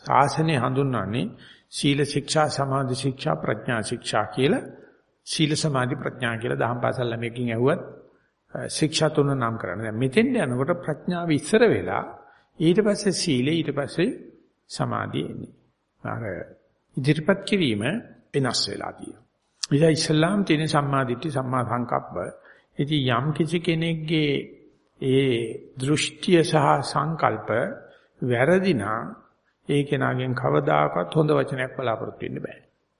සාසනේ හඳුන්වන්නේ සීල ශික්ෂා සමාධි ශික්ෂා ප්‍රඥා ශික්ෂා කියලා සීල සමාධි ප්‍රඥා කියලා දහම් පාසල් ළමයකින් ඇහුවත් ශික්ෂා තුන නම් කරන්නේ. දැන් මෙතෙන්ට යනකොට ප්‍රඥාව ඉස්සර වෙලා ඊට පස්සේ සීලය ඊට පස්සේ සමාධිය එන්නේ. අර ඉදිරිපත් කිරීම වෙනස් වෙලා තියෙනවා. ඉතින් ඉස්ලාම් තියෙන සම්මාදිට්ඨි සම්මා සංකප්ප. ඉතින් යම් කිසි කෙනෙක්ගේ ඒ දෘෂ්ටිය සහ සංකල්ප වැරදි නම් ඒ කෙනාගෙන් කවදාකවත් හොඳ වචනයක් බලාපොරොත්තු වෙන්න බෑ.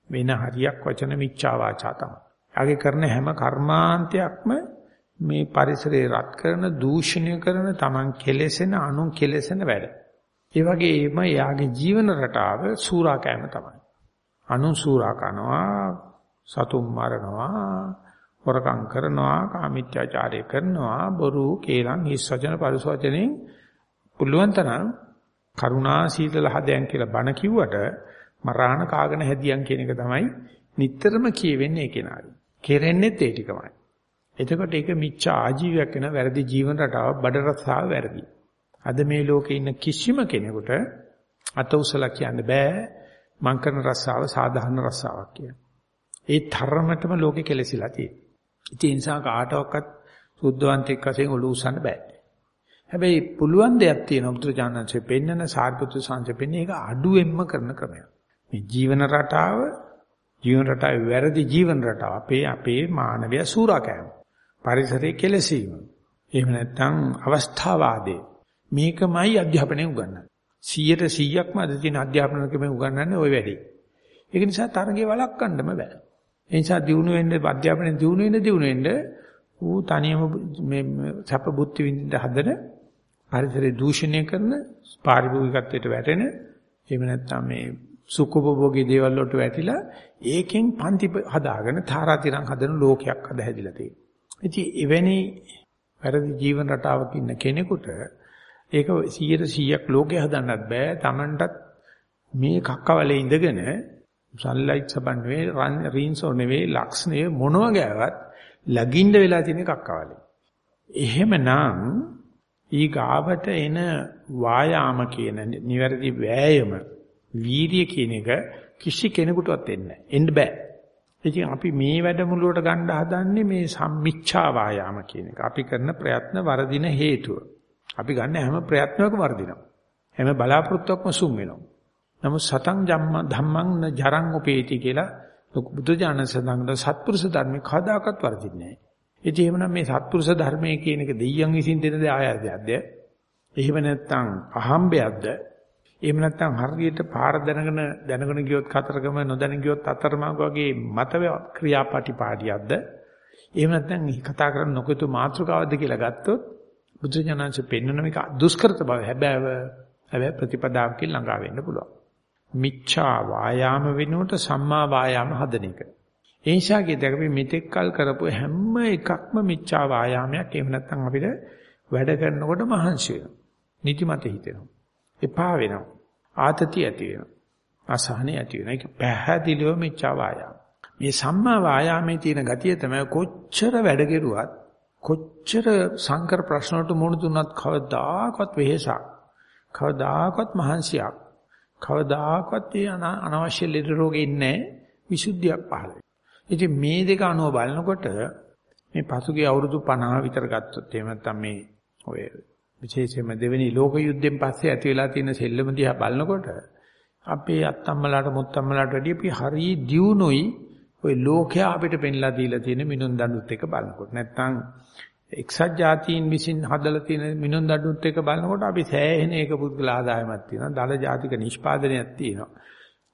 වෙන හරියක් වචන මිච්ඡා වාචා තමයි. යාගේ කරන හැම කර්මාන්තයක්ම මේ පරිසරේ රත් කරන දූෂණය කරන Taman කෙලෙසෙන අනුන් කෙලෙසෙන වැඩ. ඒ වගේම යාගේ ජීවන රටාව සූරා කෑම තමයි. අනුන් සූරා කනවා, සතුම් මරනවා, හොරකම් කරනවා, කාමීත්‍යාචාරය කරනවා, බොරු, කේලම්, හිස් වචන, පරිස වචනෙන් පුළුවන් තරම් කරුණා සීතල හදයන් කියලා බණ කිව්වට මරාණ කාගෙන හැදියන් කියන එක තමයි නිටතරම කියවෙන්නේ කෙනාගේ. කෙරෙන්නේත් ඒ ටිකමයි. එතකොට ඒක මිච්ඡා ආජීවයක් වෙන වැරදි ජීවන රටාව බඩ රසාව වැරදි. අද මේ ලෝකේ ඉන්න කිසිම කෙනෙකුට අත උසලා කියන්න බෑ මං කරන රසාව සාධාරණ රසාවක් කියලා. ඒ තරමටම ලෝකේ කෙලසිලා තියෙනවා. ඉතින් ඒ නිසා කාටවත් සුද්ධවන්තෙක් වශයෙන් ඔලු උස්සන්න බෑ. හැබැයි පුළුවන් දෙයක් තියෙනවා බුදුරජාණන්සේ පෙන්නන සාර්ථක සංසේ පෙන්නේ ඒක අඩුවෙන්ම කරන ක්‍රමයක්. මේ ජීවන රටාව ජීවන රටාවේ වැරදි ජීවන රටාව අපේ අපේ මානවය සූරාකෑම. පරිසරයේ කෙලසීම. එහෙම නැත්නම් අවස්ථාවාදේ. මේකමයි අධ්‍යාපනයේ උගන්වන්නේ. 100ට 100ක්ම අද තියෙන අධ්‍යාපන ක්‍රමයේ උගන්වන්නේ ওই වැඩේ. ඒක නිසා තරගේ වළක්වන්නම බෑ. ඒ නිසා දිනු වෙන්න අධ්‍යාපනයේ දිනු වෙන්න දිනු වෙන්න ඌ තනියම මේ සැප බුද්ධි විඳින්න හදන පරිසරය දූෂණය කරන පාරිභෝගිකත්වයට වැටෙන එහෙම නැත්නම් මේ සුඛෝපභෝගී දේවල් වලට වැටිලා ඒකෙන් පන්ති හදාගෙන තාරාතිරම් හදන ලෝකයක් අද හැදිලා තියෙනවා. ඉතින් එවැනි වැරදි ජීවන රටාවක ඉන්න කෙනෙකුට ඒක 100%ක් ලෝකේ හදන්නත් බෑ. Tamanටත් මේ කක්කවලේ ඉඳගෙන සන්ලයිට් සබන් නෙවෙයි රීන්සෝ නෙවෙයි ලක්ස් නෙවෙයි මොනවා ගෑවත් ලගින්න වෙලා තියෙන කක්කවලේ. එහෙමනම් ඊ ගාවට එන වායාම කියන නිවැරදි වෑයම වීරිය කියන එක කිසි කෙනෙකුටවත් එන්නේ නැහැ. එන්න බෑ. ඉතින් අපි මේ වැඩමුළුවට ගන්න හදන්නේ මේ සම්මිච්ඡා වායාම කියන එක. අපි කරන ප්‍රයත්න වර්ධින හේතුව. අපි ගන්න හැම ප්‍රයත්නයකම වර්ධිනවා. හැම බලාපොරොත්තුවක්ම සුම් වෙනවා. නමුත් සතං ධම්මං ජරං උපේති කියලා බුදු දානස සඳහන් සත්පුරුෂ ධර්ම කදාකත් වර්ධින්නේ නැහැ. ඉතින් එහෙමනම් මේ සත්පුරුෂ ධර්මයේ කියන එක දෙයියන් විසින් දෙන ආයතයක්ද? එහෙම නැත්නම් අහම්බයක්ද? එහෙම නැත්නම් හරියට පාර දැනගෙන දැනගෙන ගියොත් කතරගම නොදැන ගියොත් අතරමඟ වගේ මත ක්‍රියාපටිපාටියක්ද? එහෙම නැත්නම් කතා කරන්න නොකියතු මාත්‍රකාවක්ද කියලා ගත්තොත් බුදුජානන්ස පෙන්වන මේක දුෂ්කරත බව හැබැයි හැබැයි ප්‍රතිපදාවකින් ළඟා වෙන්න පුළුවන්. මිච්ඡා වායාම වෙනුවට සම්මා වායාම හදන එක. ඒ නිසාගේ දැකපි මෙතෙක් කල් කරපු හැම එකක්ම මිච්ඡා වායාමයක්. එහෙම නැත්නම් අපිට වැඩ කරනකොට මහන්සි වෙනවා. නිදිමත හිතෙනවා. එපා වෙනවා. ආතතිය ඇති වෙනවා. අසහනෙ ඇති වෙනවා. ඒක පැහැදිලිව මිච්ඡා වායාම. මේ සම්මා වායාමයේ තියෙන ගතිය තමයි කොච්චර වැඩ කෙරුවත් කොච්චර සංකර ප්‍රශ්න වලට මුහුණ දුන්නත් කවදාකවත් වෙහෙසක් කවදාකවත් මහන්සියක් කවදාකවත් ඒ අනවශ්‍ය ලෙඩ රෝගෙ ඉන්නේ විසුද්ධියක් පහළ ඉතින් මේ දෙක අනුව බලනකොට මේ පසුගිය අවුරුදු 50 විතර ගත්තොත් එහෙම නැත්නම් මේ ඔය විශේෂයෙන්ම දෙවෙනි ලෝක යුද්ධයෙන් පස්සේ ඇති වෙලා තියෙන සෙල්ලම දිහා බලනකොට අපේ අත්තම්මලාට මුත්තම්මලාට වැඩිය අපි හරි දියුණුයි ওই ලෝකයා අපිට පෙන්ලා දීලා තියෙන මිනුම් දඬුත් එක බලනකොට. නැත්නම් එක්සත් ජාතීන් විසින් හදලා තියෙන මිනුම් දඬුත් එක බලනකොට අපි සෑහෙන ඒක පුද්ගල ආදායමක් තියෙනවා. දල ජාතික නිෂ්පාදනයක් තියෙනවා.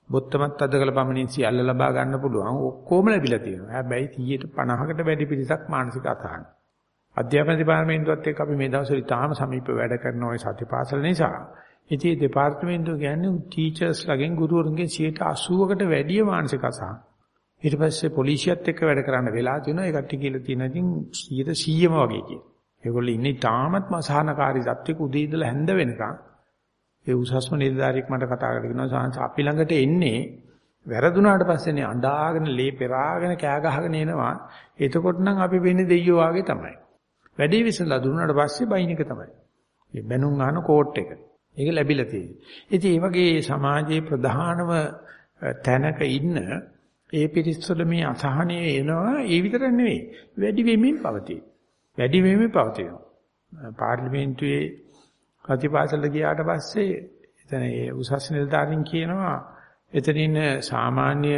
බොත්තමත් අදකල පමණින් සියල්ල ලබා ගන්න පුළුවන්. ඔක්කොම ලැබිලා තියෙනවා. හැබැයි 150කට වැඩි පිරිසක් මානසික අසහන අධ්‍යාපන දෙපාර්තමේන්තුවත් එක්ක අපි මේ දවස්වල තාම සමීප වැඩ කරන ওই සතිපාසල නිසා. ඉතින් දෙපාර්තමේන්තුව කියන්නේ ටීචර්ස් ලගෙන් ගුරුවරුන්ගෙන් 80කට වැඩිය මානසික අසහන. ඊට පස්සේ පොලිසියත් එක්ක වැඩ කරන්න වෙලා තියෙනවා. ඒ කට්ටිය කියලා තියෙන ඉතින් 100%ම වගේ කියන. ඒගොල්ලෝ ඉන්නේ තාමත්ම අසහනකාරී තත්ත්වයක උදේ ඉඳලා හැන්ද වෙනකන්. ඒ උසස්ම නිලධාරියෙක් මට කතා කරලා කියනවා සාංශ අපි ළඟට එන්නේ වැරදුනාට පස්සේනේ අඬාගෙන ලේ පෙරාගෙන කෑ ගහගෙන එනවා. එතකොට නම් අපි වෙන්නේ දෙයියෝ වාගේ තමයි. වැඩේ විසඳලා දුන්නාට පස්සේ බයින් එක තමයි. මේ බැනුම් අහන කෝට් එක. ඒක ලැබිලා තියෙන්නේ. ඉතින් මේ වගේ සමාජයේ ප්‍රධානම තැනක ඉන්න ඒ පිරිස්සල මේ අසහනය එනවා ඒ විතර නෙවෙයි වැඩි වෙමින් පවතී. වැඩි වෙමින් පවතිනවා. පාර්ලිමේන්තුවේ ප්‍රතිපාසල ගියාට පස්සේ එතන ඒ උසස් නිලධාරීන් කියනවා එතන ඉන්න සාමාන්‍ය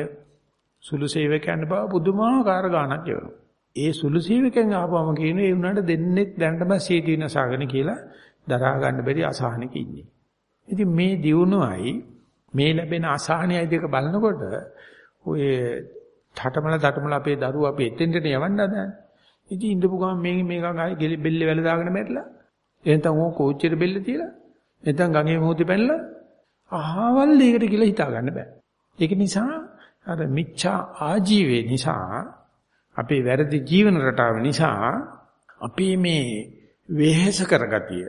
සුළු සේවකයන් බව පුදුමාකාර ගාණක් ගෙවනවා. ඒ සුළු සේවකයන් ආපුවම කියන ඒ උනාට දෙන්නෙක් දැනටම සීටි විනාශාගෙන කියලා දරා ගන්න බැරි අසහනක ඉන්නේ. ඉතින් මේ දියුණුවයි මේ ලැබෙන අසහනයයි දෙක බලනකොට ඔය ඨටමල ඨටමල අපේ දරුවෝ අපි එතෙන්ට යවන්න හදන්නේ. ඉතින් ඉඳපු ගමන් මේ මේක ආයේ ගෙලි බෙල්ල වැල දාගෙන මැරිලා. එහෙනම් ඕ කෝච්චියට බෙල්ල තියලා. නැත්නම් ගඟේ මොහොතේ පැනලා. අහවල් දෙයකට කියලා හිතා ගන්න බෑ. ඒක නිසා අර මිච්ඡා ආජීවයේ නිසා අපේ වැරදි ජීවන රටාව නිසා අපි මේ වෙහෙස කරගතිය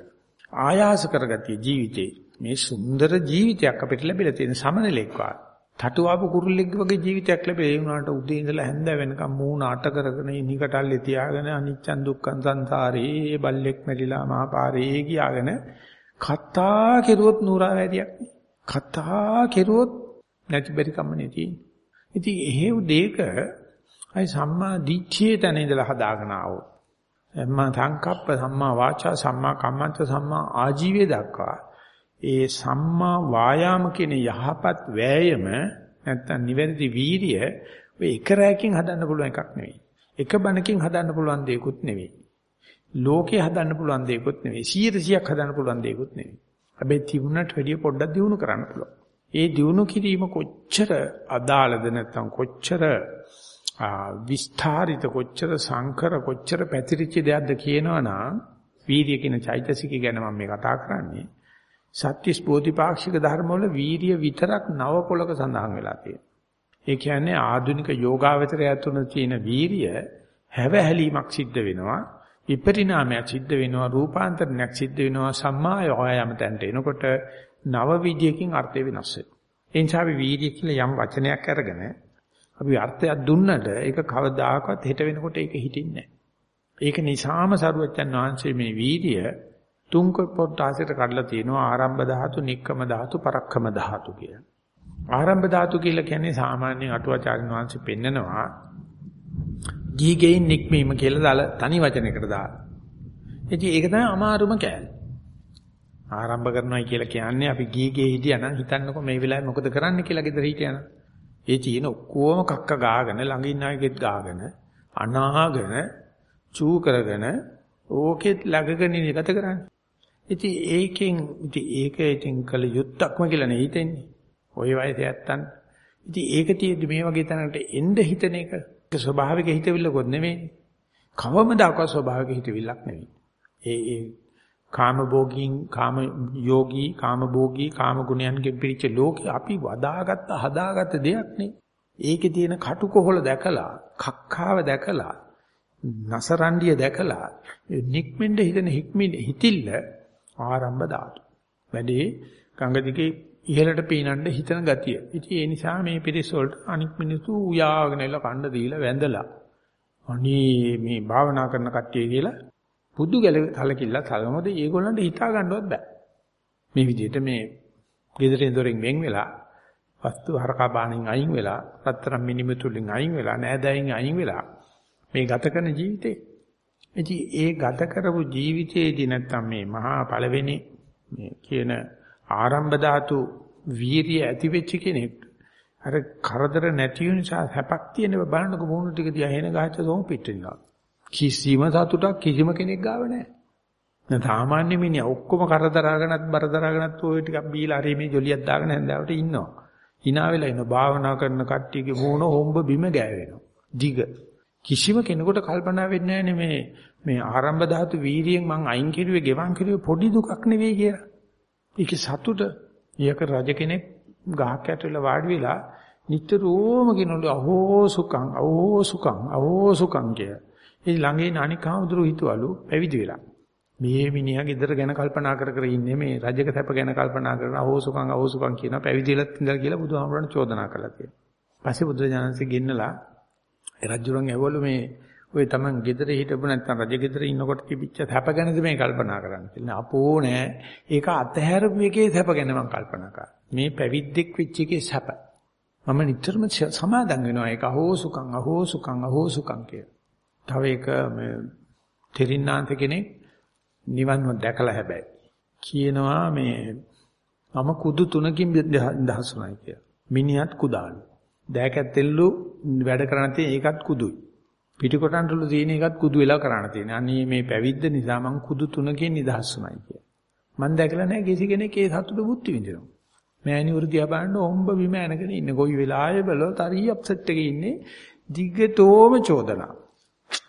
ආයාස කරගතිය ජීවිතේ මේ සුන්දර ජීවිතයක් අපිට ලැබිලා තියෙන සමනලෙක් වාගේ තටුවාපු කුරුල්ලෙක් වගේ ජීවිතයක් ලැබේ. ඒ වුණාට උදේ ඉඳලා හැන්ද වෙනකම් මූණ අට කරගෙන නිකටල්ලේ තියාගෙන අනිච්චන් දුක්ඛන් සංසාරේ බල්ලෙක් මැරිලා මහපාරේ ගියාගෙන කතා කෙරුවොත් නూరుා වැඩියක් කතා කෙරුවොත් නැති බැරි කම්මනේ තියෙන්නේ. ඉතින් එහෙව් දෙයක අයි සම්මා දිච්ඡේ තැන ඉඳලා හදාගෙන ආවෝ. සම්මා සංකප්ප සම්මා වාචා සම්මා කම්මන්ත සම්මා ආජීවය දක්වා ඒ සම්මා වායාම කියන යහපත් වෑයම නැත්තම් නිවැරදි වීරිය ඔය එක රැයකින් හදන්න පුළුවන් එකක් නෙවෙයි. එක බණකින් හදන්න පුළුවන් දෙයක්ුත් නෙවෙයි. ලෝකේ හදන්න පුළුවන් දෙයක්ුත් නෙවෙයි. 100ක් හදන්න පුළුවන් දෙයක්ුත් නෙවෙයි. හැබැයි තිබුණට වැඩිය පොඩ්ඩක් දියුණු කරන්න පුළුවන්. ඒ දියුණු කිරීම කොච්චර අදාළද නැත්නම් කොච්චර විස්තරිත කොච්චර සංකර කොච්චර පැතිරිච්ච දෙයක්ද කියනවනම් වීර්ය කියන චෛතසිකය ගැන මම මේ කතා කරන්නේ. සත්‍තිස් බෝධිපාක්ෂික ධර්ම වල වීරිය විතරක් නව පොලක සඳහන් වෙලා තියෙනවා. ඒ කියන්නේ ආධුනික යෝගාවචරය තුන තියෙන වීරිය හැවහැලීමක් සිද්ධ වෙනවා. විපරිණාමයක් සිද්ධ වෙනවා රූපාන්තරණයක් සිද්ධ වෙනවා සම්මා යෝයම තැන්ට එනකොට නව විදියකින් අර්ථය වෙනස් වෙනවා. ඒ නිසා අපි වීර්ය කියලා යම් වචනයක් අරගෙන අපි අර්ථයක් දුන්නට ඒක කවදාකවත් හෙට වෙනකොට ඒක හිටින්නේ නැහැ. ඒක නිසාම සරුවච්චන් වහන්සේ මේ වීර්ය තුන් පොට්ටාසයට කඩලා තියෙනවා ආරම්භ ධාතු, නික්කම ධාතු, පරක්කම ධාතු කියලා. ආරම්භ ධාතු කියලා කියන්නේ සාමාන්‍යයෙන් අටුවාචාර්ය වංශෙ පෙන්නනවා ගීගෙයින් නික්මීම කියලා දාලා තනි වචනයකට දාලා. ඉතින් ඒක තමයි අමාරුම කෑල්ල. ආරම්භ කරනවා කියලා කියන්නේ අපි ගීගේ හිටියනම් හිතන්නකෝ මේ වෙලාවේ මොකද කරන්න කියලා ගෙදර හිටියනම්. ඒ තියෙන ඔක්කොම කක්ක ගාගෙන ළඟින් ආයෙත් ගාගෙන අනාගෙන චූ කරගෙන ඕකෙත් ළඟගෙන ගත කරන්නේ. ඉතින් ඒකෙන් ඉතින් ඒක ඉතින් කළ යුත්තක්ම කියලා නේ හිතෙන්නේ. ওই වයසේ ඇත්තන්. ඉතින් ඒක තියෙද්දි මේ වගේ තැනකට එන්න හිතන එක ස්වභාවික හිතවිල්ලකොත් නෙමෙයි. කවමදාකවත් ස්වභාවික හිතවිල්ලක් නෙමෙයි. ඒ ඒ කාම භෝගීන් කාම යෝගී කාම භෝගී කාම ගුණයන්ගෙන් පිරිච්ච ලෝකේ අපි වදාගත්ත හදාගත්ත දෙයක් නේ. ඒකේ තියෙන කටුකොහල දැකලා, කක්කාව දැකලා, නසරණ්ඩිය දැකලා නික්මෙන්න හිතන හික්මින් හිතිල්ල ආරම්භ ධාතු. වැඩි ගංග දිගේ ඉහළට පීනන්න හිතන ගතිය. ඉතින් ඒ නිසා මේ පිරිස වලට අනික් මිනිස්සු උයාගෙන ඉල කණ්ඩ දීලා වැඳලා අනේ මේ භාවනා කරන කට්ටිය කියලා පුදු ගැල තලකිල්ල තලමොද ඒගොල්ලන්ට හිතා ගන්නවත් බෑ. මේ විදිහට මේ ගෙදරින් දොරෙන් වෙන් වෙලා වස්තු හරකා බාණෙන් අයින් වෙලා රත්තරන් මිනිමුතුලින් අයින් වෙලා නෑදෑයින් අයින් වෙලා මේ ගත කරන ජීවිතේ ඉතින් ඒ ගත කරපු ජීවිතයේදී නැත්තම් මේ මහා පළවෙනි මේ කියන ආරම්භ ධාතු වීරිය ඇති වෙච්ච කෙනෙක් අර කරදර නැති වෙන නිසා හැපක් තියෙන බලන්නකො මොහොන ටික දිහා හේන ගහච්ච සෝම පිටිනවා කිසිම සතුටක් කිසිම කෙනෙක් ගාව නැහැ. දැන් සාමාන්‍ය මිනිහා ඔක්කොම කරදර අරගෙනත් බර දරගෙනත් ඔය ටිකක් බීලා හරි මේ ජොලියක් දාගෙන හැන්දාවට ඉන්නවා. hina වෙලා ඉන්න භාවනා කරන කට්ටියගේ මොහොන හොම්බ බිම ගෑවෙනවා. දිග. කිසිම කෙනෙකුට කල්පනා වෙන්නේ නැහැ මේ මේ ආරම්භ ධාතු වීර්යයෙන් මං අයින් කිරුවේ ගෙවන් කිරුවේ පොඩි දුකක් නෙවෙයි කියලා. ඒකේ සතුට ඊයක රජ කෙනෙක් ගහක් ඇතුළේ වාඩි වෙලා නිතරම කිනොළු අහෝ සුඛං අහෝ සුඛං අහෝ සුඛං කිය. ඒ ළඟේ නානිකාමුදුරු හිතවලු පැවිදි වෙලා. මේ මිනිහා ගෙදර ගැන කල්පනා කර කර ඉන්නේ මේ රජක සැප ගැන කල්පනා කරන අහෝ සුඛං අහෝ සුඛං කියන පැවිදිලත් ඉඳලා කියලා බුදුහාමුදුරන් චෝදනා කළා කියලා. පස්සේ බුදුරජාණන්සේ ගෙන්නලා රජුරන් ඇවවලු මේ ඔය Taman gedare හිටපු නැත්නම් රජ gedare ඉන්නකොට තිබිච්ච සැප ගැනද මේ කල්පනා කරන්නේ කියලා. අපෝ නෑ. ඒක අතහැරපු එකේ සැප ගැන මම කල්පනා කරා. මේ පැවිද්දෙක් වෙච්ච එකේ සැප. මම නිතරම සමාදම් වෙනවා ඒක අහෝ සුඛං අහෝ සුඛං අහෝ සුඛං කිය. තව එක මේ තෙරින්නාන්ත කෙනෙක් නිවන්ව දැකලා හැබැයි කියනවා මේ මම කුදු තුනකින් දහසුණයි කියලා. මිනිහත් කුදාලු. දෑකැත්තෙල්ලු වැඩ කරණ තියෙන ඒකත් කුදුයි. පිටිකොටන්ටලු තියෙන එකත් කුදු වෙලා කරණ තියෙන. අනේ මේ පැවිද්ද නිසා මං කුදු තුනකින් නිදහස් වුණයි කිය. මං දැකලා නැහැ කිසි කෙනෙක් ඒ සතුට බුද්ධි විඳිනවා. මෑණි වෘතිය බලන්න ඔම්බ බිම ඇනගෙන ඉන්නේ. කොයි වෙලාවෙ බලවත් හරි අප්සෙට් එකේ ඉන්නේ. දිග්ගතෝම චෝදනා.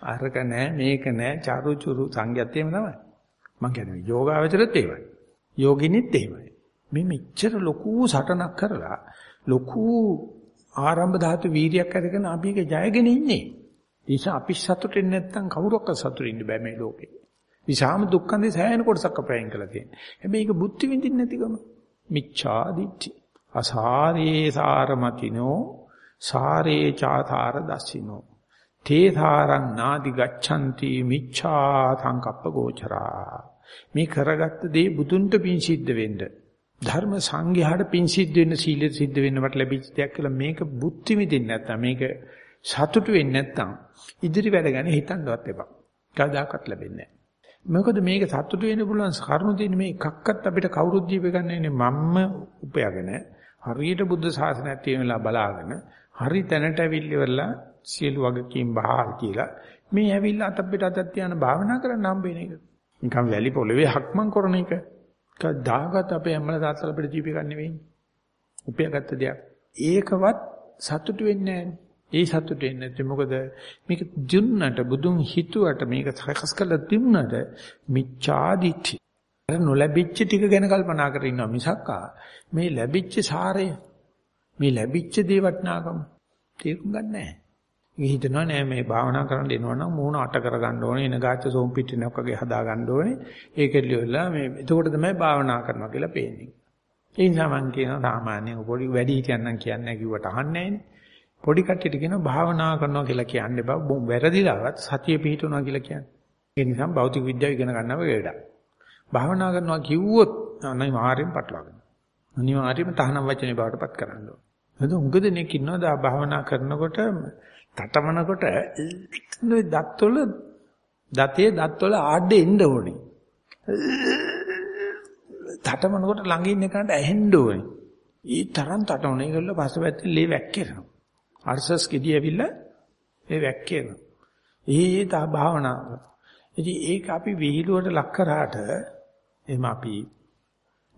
අරක නැහැ මේක නැහැ චාරු චුරු සංගයත් එහෙම තමයි. මං කියන්නේ යෝගාවචරත් එහෙමයි. යෝගිනිත් එහෙමයි. මේ මෙච්චර ලොකු සටනක් කරලා ලොකු ආරම්භ ධාතු වීර්යයක් අරගෙන අපි ඒක ජයගෙන ඉන්නේ. නිසා අපි සතුටින් නැත්තම් කවුරක්වත් සතුටින් ඉන්න බෑ මේ ලෝකේ. විසාම දුක්ඛන්දේ සෑහෙන කොටසක් අපයන් කළා තියෙනවා. හැබැයි ඒක බුද්ධි විඳින්න නැතිකම. මිච්ඡා දිට්ඨි. අසාරේ සාරමතිනෝ සාරේ චාතාර දසිනෝ. තේසාරං නාදි ගච්ඡanti මිච්ඡා සංකප්ප ගෝචරා. මේ කරගත්ත දේ බුදුන්ට පින් සිද්ධ වෙන්න. ධර්ම සංඝයාට පින් සිද්ධ වෙන්න සීල සිද්ධ වෙන්නවට ලැබිච්ච දෙයක් කියලා මේක බුද්ධි විදින්න නැත්තම් මේක සතුටු වෙන්නේ නැත්තම් ඉදිරි වැඩ ගැන හිතන්නවත් එපා. කවදාකවත් ලැබෙන්නේ නැහැ. මොකද මේක සතුටු වෙන්න පුළුවන් කරුණු තියෙන මේ එකක්වත් අපිට කවුරුත් දීප ගන්නන්නේ මම්ම උපයගෙන හරියට බුද්ධ ශාසනයක් තියෙන වෙලාව බලාගෙන හරි තැනට ඇවිල්ලිවලා සියලු වගකීම් බහාල් කියලා මේ ඇවිල්ලා අත පිට අතක් තියන භාවනා කරන්න හම්බ වෙන එක. නිකන් වැලි පොළවේ හක්මන් කරන එක. කවදාකවත් අපේ අම්මලා තාත්තලා අපිට දීප ගන්න නෙවෙයි. උපයාගත්ත දෙයක්. ඒකවත් සතුටු වෙන්නේ නැහැ. ඒ සතුට එන්නේ නැත්නම් මොකද මේක දුන්නට බුදුන් හිතුවට මේක සකස් කළ දුන්නට මිච්ඡාදිච්චි අර නොලැබිච්ච ටික ගැන කල්පනා කර ඉන්නවා මිසක්කා මේ ලැබිච්ච සාරය මේ ලැබිච්ච දේ වටිනාකම තේරුම් ගන්න නැහැ. මේ හිතනවා නෑ මේ භාවනා කරන්න එනවනම් මූණ අට කරගන්න ඕනේ එන ගාච්ඡ සෝම් පිටිනක් වගේ හදා ගන්න ඕනේ. ඒකෙත් ලියලා මේ එතකොට තමයි භාවනා කරනවා කියලා පේන්නේ. ඒ නිසා මම කියනවා සාමාන්‍යයෙන් පොඩි වැඩි හිටියන්නම් කියන්නේ කිව්වට අහන්නේ නෑනේ. පොඩි කට්ටියට කියනවා භාවනා කරනවා කියලා කියන්නේ බා වැරදිලාවත් සතිය පිහිටුනවා කියලා කියන්නේ. ඒ නිසා භෞතික විද්‍යාව ඉගෙන ගන්නව වේඩා. භාවනා කරනවා කිව්වොත් අනිවාර්යෙන් පටලවාගන්න. අනිවාර්යෙන්ම තහනම් වචනේ බවටපත් කරන්න ඕන. එතකොට උඟ දෙනෙක් ඉන්නවා දා භාවනා කරනකොට තටමනකොට මේ දත්වල දතේ දත්වල ආඩේ එන්න ඕනේ. තටමනකොට ළඟ ඉන්න කෙනාට ඇහෙන්න ඕනේ. ඊ තරම් තටමන ඒගොල්ලෝ පස්සපැත්තේ ලේ වැක්කිරනවා. අර්සස් කෙඩි ඇවිල්ලා ඒ වැක්කේන. ඒ තා භාවනාව. ඉතින් ඒක අපි විහිළුවට ලක් කරාට එහෙම අපි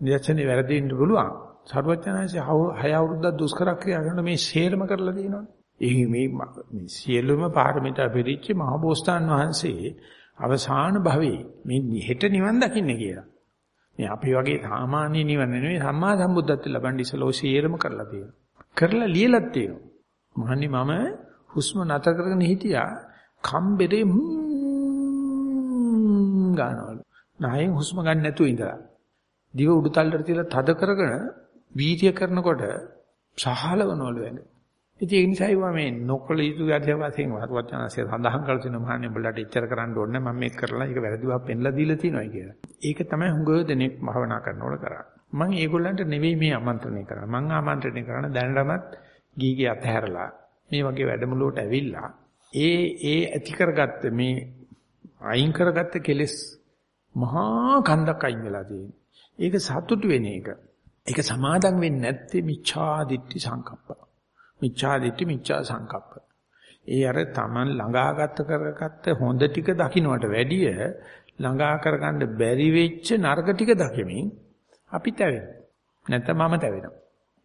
නිදර්ශනේ වැරදින්න පුළුවන්. සරුවචනාංශය හය අවුරුද්දක් දුෂ්කර ක්‍රියා කරන මේ ශේරම කරලා තියෙනවනේ. ඒ මේ මේ සියලුම පාරමිතා පිළිච්ච මහබෝසතාන් වහන්සේ අවසාන භවයේ මේ හෙට නිවන් දකින්නේ කියලා. මේ අපි වගේ සාමාන්‍ය නිවන නෙවෙයි සම්මා සම්බුද්ධත්ව ලබන්න ඉස්සලෝ ශේරම කරලා තියෙනවා. කරලා ලියලත් තියෙනවා. මහන්නේ මම හුස්ම නතර කරගෙන හිටියා කම්බෙරේ ගන්නවලු. නායෙන් හුස්ම ගන්න නැතුව ඉඳලා. දිව උඩුතල්ලට තියලා තද කරගෙන වීර්ය කරනකොට සහලවනවලු වෙන. ඉතින් ඒ නිසා ඒවා මේ නොකල යුතු යටි වශයෙන් වරුවචනසේ සඳහන් කරලා තියෙන මහන්නේ උඹලට ඉච්චර කරන්න ඕනේ මම මේක කරලා ඒක වැරදිව පෙන්ලා දීලා තියෙනවා කියලා. ඒක තමයි හුඟ දෙනෙක් භවනා කරනකොට කරන්නේ. මම ඒගොල්ලන්ට නෙවෙයි මේ ආමන්ත්‍රණය කරන්නේ. මම ආමන්ත්‍රණය කරන දැනටමත් ගීගේ අතහැරලා මේ වගේ වැඩමුළුවට ඇවිල්ලා ඒ ඒ ඇති කරගත්ත මේ අයින් කරගත්ත කෙලෙස් මහා කන්දක් අයින් වෙලා තියෙනවා. ඒක සතුටු වෙන එක. ඒක සමාදම් වෙන්නේ නැත්තේ මිච්ඡා දිට්ඨි සංකප්ප. මිච්ඡා දිට්ඨි මිච්ඡා සංකප්ප. ඒ අර Taman ළඟාගත කරගත්ත හොඳ ටික දකින්නට වැඩිය ළඟා කරගන්න බැරි වෙච්ච නරක ටික දකිමින් අපි තැවෙනවා. නැත්නම් මම තැවෙනවා.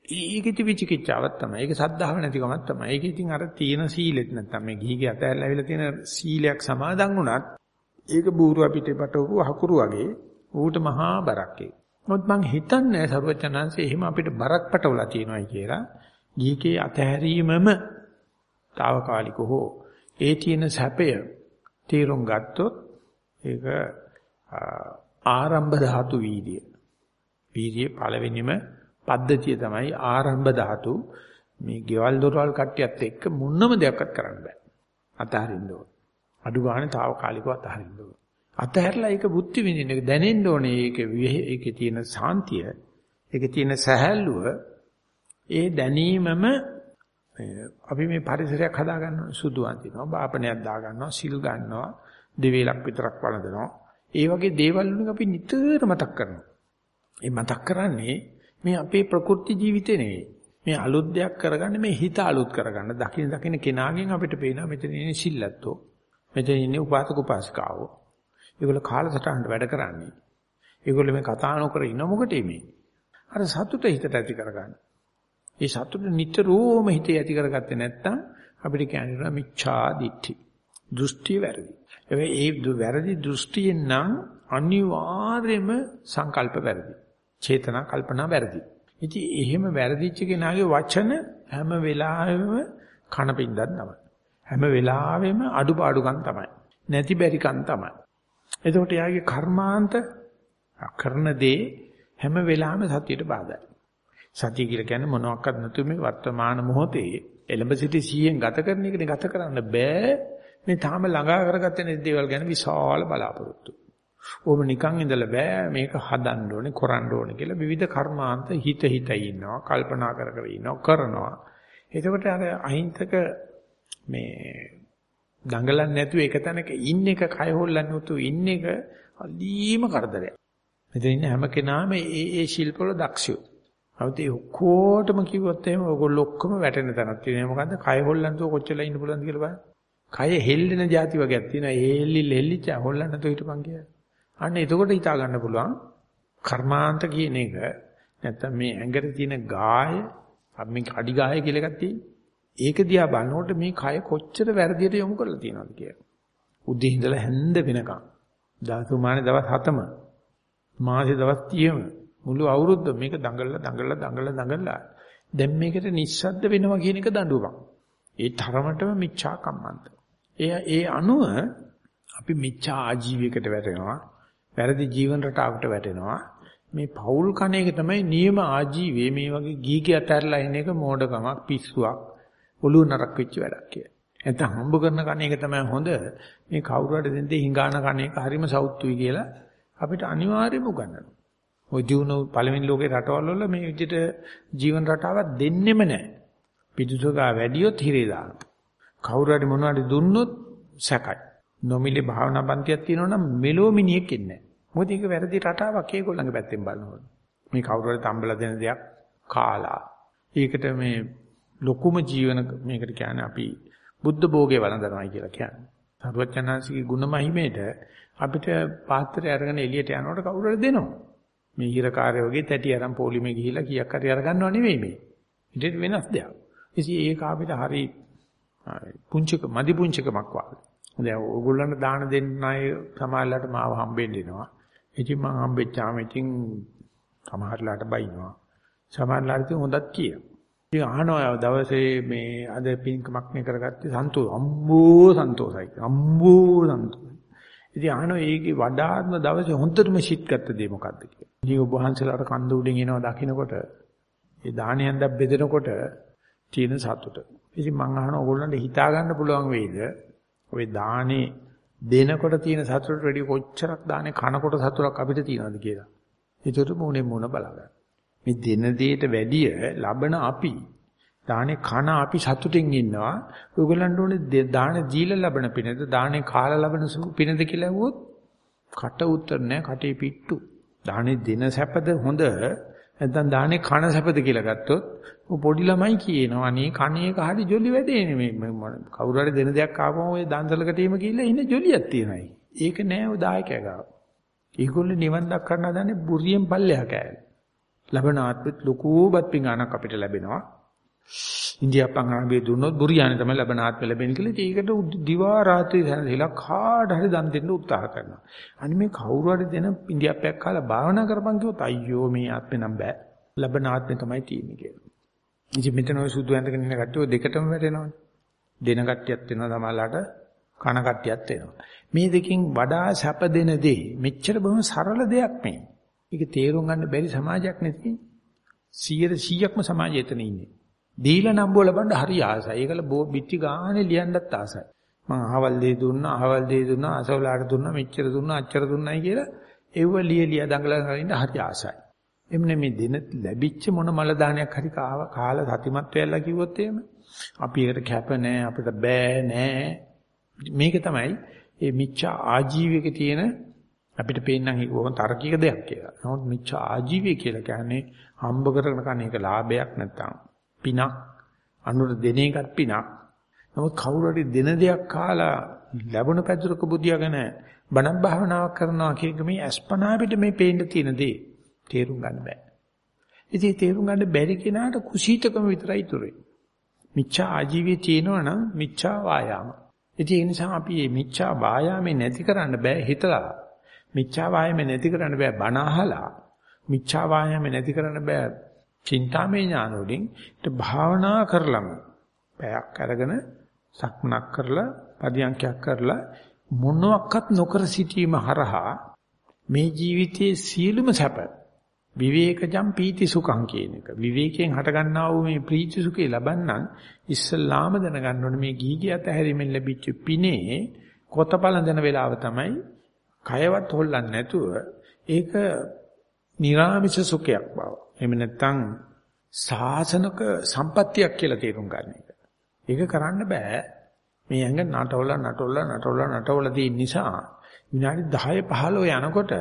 ඒකෙති විචිකිච්ඡාවක් තමයි. ඒක සද්ධාව නැතිකමක් තමයි. ඒක ඉතින් අර තීන සීලෙත් නැත්නම් මේ ගිහිගේ අතහැරලා ඇවිල්ලා තියෙන සීලයක් සමාදන් වුණත් ඒක බූරුව පිටේ පටවපු හකුරු වගේ ඌට මහා බරක් ඒක. මොකද මං හිතන්නේ සර්වචනංශේ එහෙම අපිට බරක් පටවලා තියෙනවායි කියලා. ගිහිගේ අතහැරීමම తాවකාලික හෝ ඒ තියෙන සැපය තීරුම් ගත්තොත් ඒක ආරම්භ ධාතු වීර්ය. වීර්යයේ පළවෙනිම පද්ධතිය තමයි ආරම්භ ධාතු. මේ ගෙවල් දොරවල් කට්ටියත් එක්ක මොනම දෙයක්වත් කරන්න බෑ. අතහරින්න ඕන. අඩු ගන්න తాවකාලිකව අතහරින්න ඕන. අතහැරලා ඒක බුද්ධි විඳින්න ඒක දැනෙන්න ඕනේ. ඒක ඒකේ තියෙන සාන්තිය, ඒකේ තියෙන සැහැල්ලුව, ඒ දැනීමම අපි මේ පරිසරයක් හදා ගන්නවා සුදු අඳිනවා බාපණයක් දා ගන්නවා සිල් ගන්නවා දෙවේලක් විතරක් වළඳනවා. ඒ වගේ දේවල් වලින් අපි නිතර මතක් කරනවා. ඒ මතක් කරන්නේ මේ අපේ ප්‍රකෘති ජීවිතේ නෙවෙයි. මේ අලුත් දෙයක් කරගන්න මේ හිත අලුත් කරගන්න. දකින දකින කෙනාගෙන් අපිට පේනවා මෙතන ඉන්නේ සිල්ලත්තෝ මෙතන ඉන්නේ උපාසක උපාසිකාවෝ. ඒගොල්ලෝ කාලසටහනට වැඩ කරන්නේ. ඒගොල්ලෝ මේ කතා නොකර ඉන්න මොකටද මේ? අර සතුට හිතට ඇති කරගන්න. ඒ සතුට නිතරම හිතේ ඇති කරගත්තේ නැත්නම් අපිට කියන්න මිච්ඡා දිට්ඨි. දෘෂ්ටි වැරදි. ඒ වැරදි දෘෂ්ටියෙන් නම් අනිවාර්යයෙන්ම සංකල්ප වැරදි. චේතනා කල්පනා වැරදි. ඉතින් එහෙම වැරදිච්ච කෙනාගේ වචන හැම වෙලාවෙම කනපින්දක් තමයි. හැම වෙලාවෙම අඩුපාඩුකම් තමයි. නැති බැරිකම් තමයි. එතකොට යාගේ කර්මාන්ත කරන දේ හැම වෙලාවෙම සතියට බාධායි. සතිය කියලා කියන්නේ මොනවාක්වත් නැතු මේ වර්තමාන මොහොතේ එළඹ සිටි 100න් ගත කරන එකනේ ගත කරන්න බෑ. මේ තාම ළඟා කරගත්තේ නැති දේවල් ගැන විශාල බලාපොරොත්තු. ඕම නිකන් ඉඳලා බෑ මේක හදන්න ඕනේ, කරන්න ඕනේ කියලා විවිධ කර්මාන්ත හිත හිතයි ඉන්නවා, කල්පනා කර කර ඉන්නවා, කරනවා. එතකොට අර අහිංසක මේ දඟලන්නේ නැතුව එක තැනක ඉන්න එක කය හොල්ලන්නේ නැතුව ඉන්න එක අදීම කරදරයක්. මෙතන ඉන්න හැම කෙනාම ඒ ඒ ශිල්පවල දක්ෂයෝ. නමුත් ඒ ඔක්කොටම කිව්වොත් එහෙම ඔයගොල්ලෝ ඔක්කොම වැටෙන තැනක් තියෙනවා. මොකද්ද? කය හොල්ලන්තෝ කොච්චරලා ඉන්න පුළුවන්ද කියලා බලන්න. කය හෙල්ලෙන જાති වගේක් තියෙනවා. ඒ හෙල්ලි හෙල්ලිච්ච හොල්ලන්නතෝ හිටපන් කියලා. අන්න එතකොට හිතා ගන්න පුළුවන් කර්මාන්ත කියන එක නැත්තම් මේ ඇඟට තියෙන ගාය අපි මේ අඩි ගාය කියලා එකක් තියෙන්නේ. ඒක දිහා බලනකොට මේ කය කොච්චර වැරදියට යොමු කරලා තියෙනවද කියලා. උදේ ඉඳලා හැන්ද වෙනකම්. දාසුමානේ දවස් 7ම මාසේ දවස් 30ම මුළු අවුරුද්ද මේක දඟලලා දඟලලා දඟලලා දඟලලා දැන් මේකට නිස්සද්ද වෙනවා කියන එක දඬුවම්. ඒ තරමටම මිච්ඡා කම්මන්ත. ඒ ඒ අනුව අපි මිච්ඡා ආජීවයකට වැටෙනවා. වැරදි ජීවන රටාවකට වැටෙනවා. මේ පෞල් කණ එක තමයි නියම ආජීවයේ මේ වගේ ගීගේ අතහැරලා ඉන්න එක මෝඩකමක් පිස්සුවක් ඔළුව නරක් වෙච්ච වැඩක් කියලා. නැත්නම් හම්බ කරන කණ එක තමයි හොඳ. මේ කවුරු හරි දෙන්නේ හිඟාන කණ එක හරිම සෞත්තුයි කියලා අපිට අනිවාර්යයෙන්ම උගන්වනවා. ওই දිනු පළවෙනි ලෝකේ රටවල් වල මේ විදිහට ජීවන රටාවක් දෙන්නෙම නැහැ. පිටුසකා වැඩියොත් හිරේ දානවා. කවුරු හරි මොනවද දුන්නොත් සැකයි. නොමිලේ භාවනා පන්තියක් තියෙනවනම් මෙලෝ මිනිහෙක් ඉන්නේ නැහැ. මොකද ඒක වැරදි රටාවක් ඒගොල්ලන්ගේ පැත්තෙන් බලනකොට. මේ කවුරු හරි තම්බලා දෙන දෙයක් කාලා. ඒකට මේ ලොකුම ජීවන මේකට කියන්නේ අපි බුද්ධ භෝගේ වළඳනවා කියලා කියන්නේ. සර්වඥාන්සේගේ ගුණ මහිමේට අපිට පාත්‍රය අරගෙන එළියට යනකොට කවුරු හරි දෙනවා. මේ හිරකාරය වගේ තැටි අරන් පොලිමේ ගිහිලා කීයක් හරි අරගන්නව නෙවෙයි මේ. ඊට වෙනස් දෙයක්. ඉතින් ඒක අපිට හරි පුංචික මදි පුංචිකමක් වගේ. දැන් ඕගොල්ලන්ට දාන දෙන්න අය සමාජලට මාව හම්බෙන්න එනවා. ඉතින් මම හම්බෙච්චාම ඉතින් සමහරලාට බයිනවා. සමහරලාට ඉතින් හොඳක් කියනවා. ඉතින් අහනවා දවසේ මේ අද පින්කමක් මේ කරගත්තේ සන්තෝෂ අම්බෝ සන්තෝෂයි. අම්බෝ සන්තෝෂයි. ඉතින් අහනවා ඒකේ වඩාත්ම දවසේ හොඳටම ෂිට් ගත්ත දේ මොකද්ද කියලා. ඉතින් ඔබ වහන්සේලාට කන්ද උඩින් එනවා දකින්නකොට ඒ දානයන්ද බෙදෙනකොට තියෙන සතුට. ඉතින් මං අහන ඕගොල්ලන්ට හිතා ගන්න පුළුවන් වෙයිද? ওই දානේ දෙනකොට තියෙන සතුටට වැඩි කොච්චරක් දානේ කනකොට සතුටක් අපිට තියෙනවද කියලා. ඒකට මොනේ මොන බලගන්න. මේ දෙන දෙයට වැඩිය ලබන අපි දානේ කන අපි සතුටින් ඉන්නවා. ඔයගොල්ලන්ට ඕනේ දානේ දීලා ලබන පිනද දානේ කාලා ලබන පිනද කියලා ඇහුවොත් කට උත්තර නැහැ කටේ පිට්ටු. දානේ දෙන සැපද හොඳ නැත්නම් දානේ කන සැපද කියලා ගත්තොත් පොඩි ළමයි කියනවා අනේ කණේ කහරි ජොලි වැඩේනේ මේ කවුරු හරි දෙන දෙයක් ආවම ඔය දන්සලකට එීම ගිහිල්ලා ඉන්නේ ජොලියක් තියෙනයි. ඒක නෑ ඔය දායකයා ගාව. ඒගොල්ලෝ නිවන් දක්කන්න හදන්නේ බුරියෙන් පල්ලෙහා කෑල්ල. ලබන ආත්මෙත් ලකෝබත් පිඟානක් අපිට ලැබෙනවා. ඉන්දියාප්පන් ආරම්භයේ දුන්නොත් බුරියානේ තමයි ලබන ආත්මෙ ලැබෙන්නේ කියලා. ඒකට දිවා රාත්‍රී සැනසෙලා කාට හරි දන් දෙන්න උත්සාහ කරනවා. අනිත් මේ කවුරු හරි දෙන ඉන්දියාප්පයක් කාලා භාවනා කරපන් කිව්වොත් අයියෝ මේ ආත්මෙ නම් බෑ. ලබන ආත්මෙ තමයි තියෙන්නේ කියලා. ඉතින් මෙතන ඔය සුදු ඇඳගෙන ඉන්න කට්ටිය දෙකටම වැටෙනවනේ. දෙන කට්ටියත් වෙනවා සමහරලාට කන කට්ටියත් වෙනවා. මේ දෙකෙන් වඩා සැප දෙන දේ මෙච්චර බොහොම සරල දෙයක් මේ. ඒක තේරුම් ගන්න බැරි සමාජයක් නෙති. 100%ක්ම සමාජය එතන ඉන්නේ. දීලා නම්බුව ලබන්න හරි ආසයි. ඒකල බිත්ති ගානේ ලියන්නත් ආසයි. මං අහවල් දෙය දුන්නා, අහවල් දෙය දුන්නා, අසවලාට දුන්නා, මෙච්චර දුන්නා, අච්චර දුන්නයි කියලා එව්ව ලිය ලිය දඟලන කරින්න හරි ආසයි. එම්නේ මේ දින ලැබිච්ච මොන මල දානයක් හරි කාලා සතිමත් වෙලා කිව්වොත් එහෙම අපි ඒකට කැප නැහැ, අපිට බෑ නැහැ. මේක තමයි මේ මිච්ඡා ආජීවයක තියෙන අපිට පේන්නම් ඒක බොහොම තරකික දෙයක් කියලා. නමුත් මිච්ඡා ආජීවය කියලා කියන්නේ හම්බ කරගෙන කන එක ලාභයක් නැත්තම් පිනක් අනුර දෙන එකත් පිනක්. නමුත් කවුරු හරි දෙන දෙයක් කාලා ලැබුණ පැදුරක බුදියාගෙන බණක් භාවනාවක් කරනවා කියන මේ අස්පනා පිට මේ පේන්න තියෙන දේ තේරුම් ගන්න බෑ. ඉතින් තේරුම් ගන්න බැරි කෙනාට කුසීතකම විතරයි ඉතුරුයි. මිච්ඡා ආජීවයේ තියෙනවා නම් මිච්ඡා වායාම. ඉතින් ඒ නිසා අපි මේ මිච්ඡා වායාමේ නැති කරන්න බෑ හිතලා. මිච්ඡා වායාමේ නැති කරන්න බෑ බණ අහලා. මිච්ඡා වායාමේ නැති කරන්න බෑ චින්තාමය ඥාන වලින් ඊට භාවනා කරලම පැයක් අරගෙන සක්මනක් කරලා පදියන්කයක් කරලා මොනවත් නොකර සිටීම හරහා මේ ජීවිතයේ සියලුම සැප විවේකජම් පීති සුඛං කියන එක විවේකයෙන් හටගන්නා වූ මේ ප්‍රීති සුඛේ ලබන්නම් ඉස්සල්ලාම දැනගන්න ඕනේ මේ ගීගියත් ඇහැරීමෙන් ලැබිච්ච පිනේ කොතපලඳන වෙලාව තමයි කයවත් හොල්ලන්නේ නැතුව ඒක නිර්ාමිෂ සුඛයක් බව. එහෙම නැත්නම් සාසනක සම්පත්තියක් කියලා තේරුම් ගන්න එක. ඒක කරන්න බෑ. මේ ඇඟ නටවල නටවල නටවල නටවල තියෙන නිසා විනාඩි 10 15 යනකොට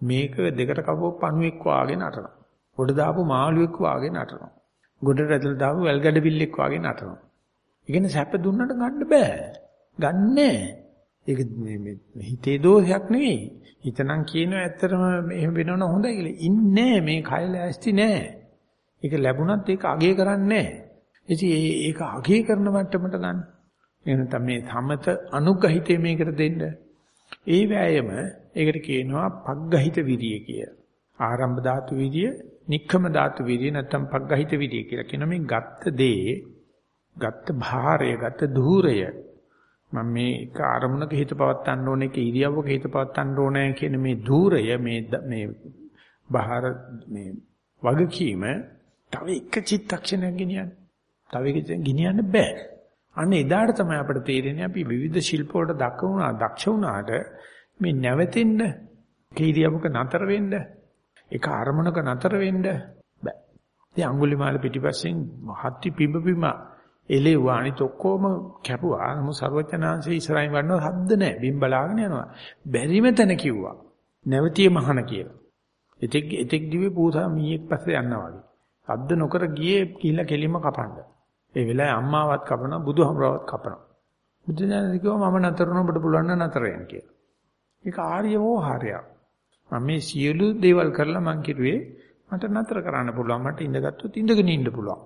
මේක දෙකට කපුව පණුවෙක් වාගේ නටනවා. ගොඩ දාපු මාළුවෙක් වාගේ නටනවා. ගොඩට ඇදලා දාපු වැල්ගඩ බිල්ලෙක් වාගේ නටනවා. ඉගෙන සැප දුන්නට ගන්න බෑ. ගන්නෑ. ඒක මේ හිතේ දෝෂයක් නෙවෙයි. හිතනම් කියනවා ඇත්තටම එහෙම වෙනවනම් හොඳයි කියලා. ඉන්නේ මේ කය ලෑස්ති නෑ. ඒක ලැබුණත් ඒක අගේ කරන්නේ නෑ. ඉතින් ඒක අගේ කරන මට්ටමට ගන්න. එහෙනම් මේ සමත අනුගහිතේ මේකට දෙන්න. ඒ වෑයම ඒකට කියනවා පග්ගහිත විරිය කිය. ආරම්භ ධාතු විරිය, නික්කම ධාතු විරිය නැත්නම් පග්ගහිත විරිය කියලා කියන මේ ගත්ත දේ, ගත්ත භාරය, ගත්ත ධූරය මම මේ එක අරමුණක හිත පවත්තන්න ඕනේ, එක ඉරියව්වක හිත පවත්තන්න ඕනේ කියන මේ ධූරය මේ මේ බහාර මේ වගකීම තව එක චිත්තක්ෂණයක් ගෙනියන්න. තව එක ගෙනියන්න බෑ. අන්න එදාට තමයි අපිට තේරෙන්නේ අපි විවිධ ශිල්ප වලට දක්ව වුණා, දක්ෂ වුණාට මේ නැවතෙන්න, කීරියවක නතර වෙන්න, එක අරමුණක නතර වෙන්න බෑ. ඉතින් අඟුලිමාල පිටිපස්සෙන් හත්ති පිඹ පිඹ එලෙව්වා අනිත ඔක්කොම කැපුවා. නමුත් ਸਰවඥාන්සේ ඉස්සරහින් වන්නව හද්ද නැහැ. බිම් බලාගෙන යනවා. බැරිම තැන කිව්වා. නැවතිය මහන කියලා. එතෙක් එතෙක් දිවේ පූසා මීයක් පස්සේ යනවා වගේ. හද්ද නොකර ගියේ කිහිල්ලා කෙලින්ම කපන්න. ඒ වෙලාවේ අම්මාවත් කපනවා බුදුහමරවත් කපනවා. බුදුදහම කිව්වා මම නතර වුණා ඔබට පුළුවන් නම් නතර වෙන්න කියලා. ඒක ආර්ය වෝහාරයක්. මම මේ සියලු දේවල් කරලා මං කිරුවේ මට නතර කරන්න පුළුවන්. මට ඉඳගත්තොත් ඉඳගෙන ඉන්න පුළුවන්.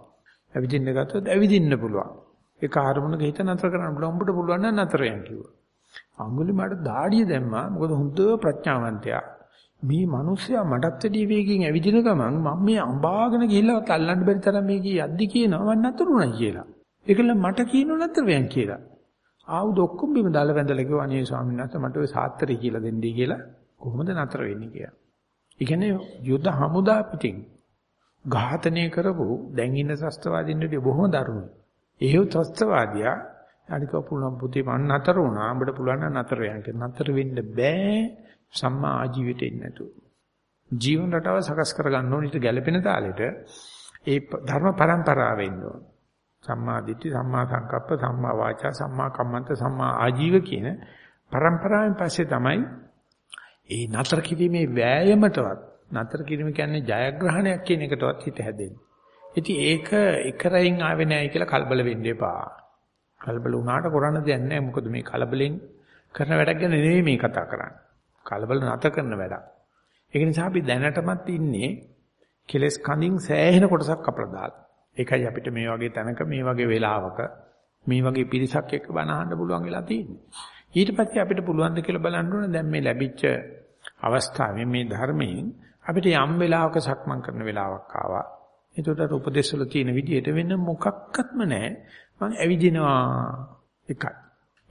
ඇවිදින්න ගත්තොත් ඇවිදින්න පුළුවන්. ඒක ආරමුණක හිත නතර කරන්න පුළුවන්. උඹට පුළුවන් නම් නතර වෙන්න කිව්වා. අඟුලිමාට දාඩිය දැම්මා. මොකද හොඳ ප්‍රඥාවන්තයා. මේ මිනිස්සයා මටත් වැඩි වේගකින් ඇවිදින ගමන් මම මේ අඹාගෙන ගිහිල්ලා තල්ලන්න බැරි තරම් මේක යද්දි කියනවා මම නතරුණා කියලා. ඒකල මට කියනෝ නතර වෙන් කියලා. ආවුද ඔක්කොම බිම දාලා වැඳලා කිව්වා අනේ ස්වාමීන් වහන්සේ මට ඔය සාත්‍තරي කියලා දෙන්නයි කියලා කොහොමද නතර වෙන්නේ කියලා. ඒ කියන්නේ යුද්ධ හමුදා පිටින් ඝාතනය කරපු දැන් ඉන්න ත්‍ස්තවාදීන්ට බොහොම දරුණුයි. එහෙව් ත්‍ස්තවාදියා අනික පුළුවන් පුතේ මන් නතර වුණා. අපිට පුළුවන් නම් නතර යන්න. නතර වෙන්න බෑ සම්මා ආජීවයට එන්නේ නැතුව. ජීවන රටාව සකස් කරගන්න ඕන ඊට ගැළපෙන තාලෙට ඒ ධර්ම પરම්පරාව වෙන්න ඕන. සම්මා දිට්ඨි, සම්මා සංකප්ප, සම්මා වාචා, සම්මා කම්මන්ත, සම්මා ආජීව කියන પરම්පරාවෙන් පස්සේ තමයි ඒ නතර කිරීමේ වෑයමටවත් නතර කිරීම කියන්නේ ජයග්‍රහණයක් කියන එකටවත් හිත හැදෙන්නේ. ඉතින් ඒක එකරයින් ආවේ නැහැ කියලා කලබල වෙන්න එපා. කලබල වුණාට කරන්න දෙයක් නැහැ. මොකද මේ කලබලෙන් කරන වැඩක් ගැන නෙවෙයි මේ කතා කරන්නේ. කලබල නැත කරන වැඩක්. ඒක නිසා අපි දැනටමත් ඉන්නේ කෙලස් කඳින් සෑහෙන කොටසක් අපලා දාලා. ඒකයි අපිට මේ වගේ තැනක මේ වගේ වෙලාවක මේ වගේ පිරිසක් එක්ක බණ අහන්න පුළුවන් වෙලා තියෙන්නේ. ඊට පස්සේ අපිට පුළුවන් ද කියලා බලන්න ඕනේ දැන් මේ ලැබිච්ච අවස්ථාවේ මේ ධර්මයෙන් අපිට යම් වෙලාවක සක්මන් කරන වෙලාවක් ආවා. ඒකට උපදේශවල තියෙන විදිහට වෙන මොකක්වත්ම නැහැ. මම ඇවිදිනවා එකයි.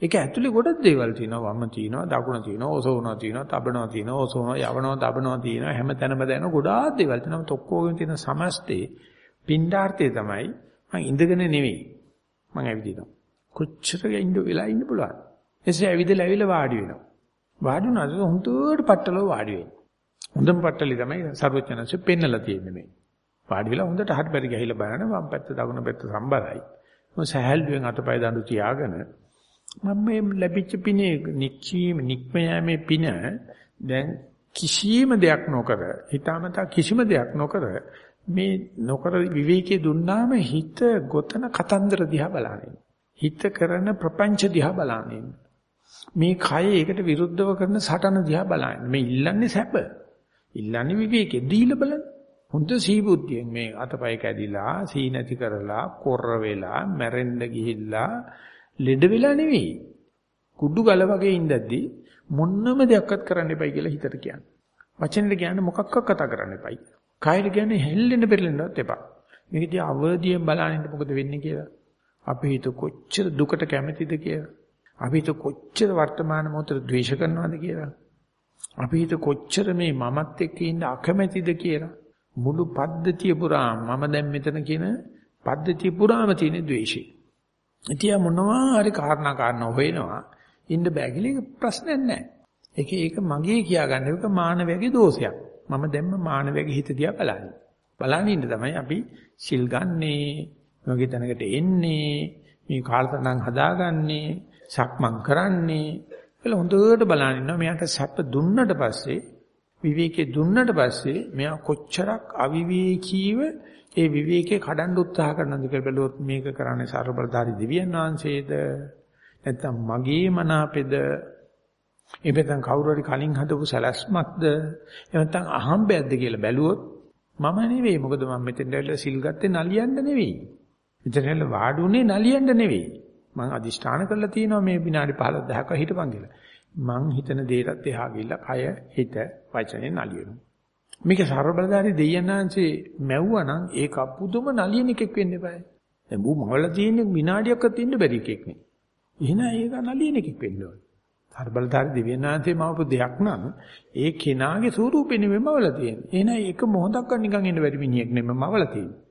ඒක ඇතුලේ ගොඩක් දේවල් තියෙනවා. වම තියෙනවා, දකුණ තියෙනවා, ඔසවනවා තියෙනවා, තබනවා තියෙනවා, ඔසවනවා, යවනවා, තබනවා තියෙනවා. හැම තැනම දැන ගොඩාක් දේවල් තියෙනවා. ඔක්කොගෙම තියෙන සමස්තේ පින්ඩාර්ථය තමයි මම ඉඳගෙන නෙවෙයි. මම ඇවිදිනවා. කොච්චර ඉඳ වෙලා ඉන්න පුළුවන්. එසේ ඇවිදලා ඇවිල්ලා වාඩි වෙනවා. වාඩි වුණාද හුදුට පట్టලෝ වාඩි වෙනවා. හොඳම පట్టලි තමයි සර්වඥාන්සේ පෙන්නලා තියෙන්නේ මේ. වාඩි වෙලා හොඳට හරි බැරි ගහිලා බලන වම් පැත්ත දකුණු පැත්ත සම්බරයි. මම සහැල්ලුවෙන් අතපය දඬු තියාගෙන මම මේ ලැබිච්ච පිනේ නික්කීම නික්මයාමේ පින දැන් කිසියම් දෙයක් නොකර හිතාමතා කිසිම දෙයක් නොකර මේ නොකර විවේකයේ දුන්නාම හිත ගොතන කතන්දර දිහා බලන්නේ. හිත කරන ප්‍රපංච දිහා බලන්නේ. මේ කය ඒකට විරුද්ධව කරන සටන දිහා බලන්නේ. මේ ඉල්ලන්නේ සැප. ඉල්ලන්නේ විවේකේ දීලා බලන්න. හොඳ සීබුද්ධියෙන් මේ අතපය කැඩිලා, සී නැති කරලා, කොර වෙලා, මැරෙන්න ගිහිල්ලා, ලෙඩ වෙලා නෙවෙයි. කුඩු ගල වගේ ඉඳද්දී මොන්නම දෙයක්වත් කරන්න එපයි කියලා හිතට කියන්නේ. වචනෙට කියන්නේ මොකක්වත් කතා කරන්න එපයි. කායර කියන්නේ හෙල්ලෙන්න පෙරලෙන්නවත් එපා. මේක දිහා අවදියෙන් බලනින්න මොකද වෙන්නේ කියලා. අපි හිත කොච්චර දුකට කැමතිද කියලා. අපි හිත කොච්චර වර්තමාන මොහොතේ ද්වේෂ කරනවද කියලා. අපි හිත කොච්චර මේ මමත් එක්ක ඉන්න අකමැතිද කියලා. මුළු පද්ධතිය පුරාම මම දැන් මෙතන කියන පද්ධතිය පුරාම තියෙන ද්වේෂය. ඉතියා මොනවා හරි කාරණා කාරණා හොයනවා. ඉන්න බෑ කියලා ප්‍රශ්නයක් නැහැ. ඒක ඒක මගේ කියාගන්න එක මානවයාගේ දෝෂයක්. මම දැම්ම මානවයාගේ හිත දිහා බලන්නේ. බලන්න ඉන්න තමයි අපි සිල් ගන්නේ, වගේ තැනකට එන්නේ, මේ කාලසටහන් හදාගන්නේ, සක්මන් කරන්නේ. කියලා හොඳට බලන්න ඉන්නවා. මෙයාට සැප දුන්නට පස්සේ විවේකේ දුන්නට පස්සේ මෙයා කොච්චරක් අවිවේකීව ඒ විවේකේ කඩන්න උත්සාහ කරනවද කියලා බැලුවොත් මේක කරන්නේ ਸਰබලධාරී දිව්‍යන් වහන්සේද? නැත්නම් මගේ මනාපෙද? එහෙම කවුරු හරි කලින් හදපු සැලැස්මක්ද? එහෙම නැත්නම් අහම්බයක්ද කියලා බැලුවොත් මම නෙවෙයි. මොකද මම මෙතෙන් ඇවිල්ලා සිල් ගත්තේ නලියන්න නෙවෙයි. මෙතන ඇවිල්ලා වාඩුනේ නලියන්න නෙවෙයි. මම අදිෂ්ඨාන කරලා තියෙනවා මේ විනාඩි 15 10ක හිටපන් කියලා. මං හිතන දේටත් එහා ගිහිල්ලා කය හිත වචනේ නලියනවා. මේක ਸਰබලධාරී දෙයයන්ාංශේ මැව්වා නම් ඒක පුදුම නලියන එකෙක් වෙන්න eBay දැන් බු මවල තියෙන විනාඩියක්වත් ඉන්න බැරි එකෙක් නේ. එහෙනම් ඒක නලියන එකෙක් වෙන්න ඕනේ. හර්බලධාරි දිව්‍යනාථේ මවපු දෙයක් නම් ඒ කෙනාගේ ස්වරූපෙ නෙමෙයි මවල තියෙන්නේ. එහෙනම් ඒක මොහොතක්වත් නිකන් ඉන්න බැරි මිනිහෙක් නෙමෙයි මවල තියෙන්නේ.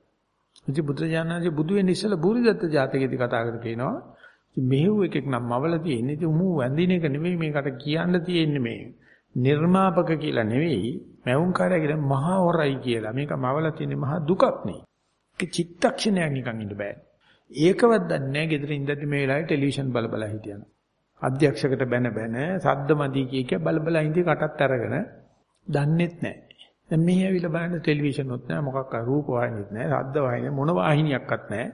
ඉතින් බුදුජානනාංශ බුදු වෙන්න ඉස්සෙල්ලා බුරිදත්ත ජාතකයේදී කතා කර කියනවා. ඉතින් මෙහෙව් එකෙක් නම් මවල තියෙන්නේ. ඉතින් උමු වැඳින එක නෙමෙයි මේකට කියන්න තියෙන්නේ මේ. නිර්මාපක කියලා නෙවෙයි, මැවුම්කාරය කියලා මහා හොරයි කියලා. මේක මවල තියෙන්නේ මහා දුකක් නේ. ඒක චිත්තක්ෂණයක් නිකන් ඉන්න බෑ. ඒකවත් දන්නේ නැහැ. ගෙදර ඉඳද්දි මේ වෙලාවේ ටෙලිවිෂන් බල බල හිටියන. අධ්‍යක්ෂකට බැන බැන සද්ද මදි කිය කිය බල බල ඉඳි කටත් අරගෙන දන්නෙත් නැහැ. දැන් මෙහි ඇවිල්ලා බලන්න ටෙලිවිෂන් උත් නැහැ මොකක් අර රූප වාහිනියත් නැහැ සද්ද වාහිනිය මොන වාහිනියක්වත් නැහැ.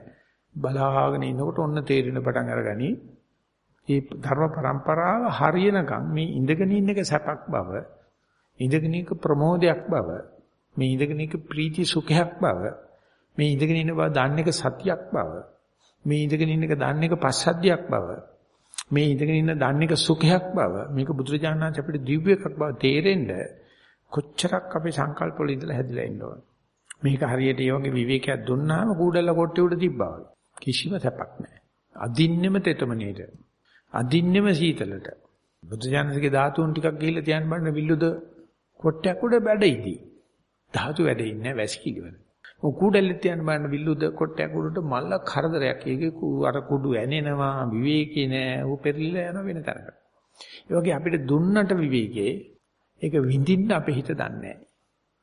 බලාගෙන ඉන්නකොට ඔන්න තේරෙන පටන් අරගනි ඒ ධර්ම પરම්පරාව හරියනකම් මේ ඉඳගෙන ඉන්න එක සැපක් බව, ඉඳගෙන එක ප්‍රමෝදයක් බව, මේ ඉඳගෙන එක ප්‍රීති සුඛයක් බව, මේ ඉඳගෙන ඉන්න බව දන්න එක සතියක් බව, මේ ඉඳගෙන ඉන්න එක දන්න එක පස්සද්ධියක් බව, මේ ඉඳගෙන ඉන්න දන්න එක සුඛයක් බව, මේක බුදුරජාණන් අපිට දිව්‍ය එකක් බව තේරෙන්න කොච්චරක් අපේ සංකල්ප වල ඉඳලා හැදිලා ඉන්න ඕන. මේක හරියට ඒ වගේ විවේකයක් දුන්නාම කූඩල කොට්ටේ උඩ තිබ්බා වගේ. කිසිම සැපක් නැහැ. අදින්නෙම තෙතමනේට. අදින්නෙම සීතලට. බුදුජානකගේ ධාතුන් ටිකක් ගිහිල්ලා තියන්න බලන්න විල්ලුද කොට්ටයක් උඩ බැඩෙයිදී. ධාතු වැඩෙන්නේ වැසිකිලිවල. ඔය කූඩල්ලේ තියන්න බලන්න විල්ලුද කොට්ටයක් උඩට මල්ල කරදරයක්. ඒකේ අර කුඩු ඇනෙනවා විවේකේ නෑ. ඌ පෙරලිලා යන වෙන තරකට. ඒ වගේ අපිට දුන්නට විවේකේ ඒක විඳින්න අපේ හිත දන්නේ නැහැ.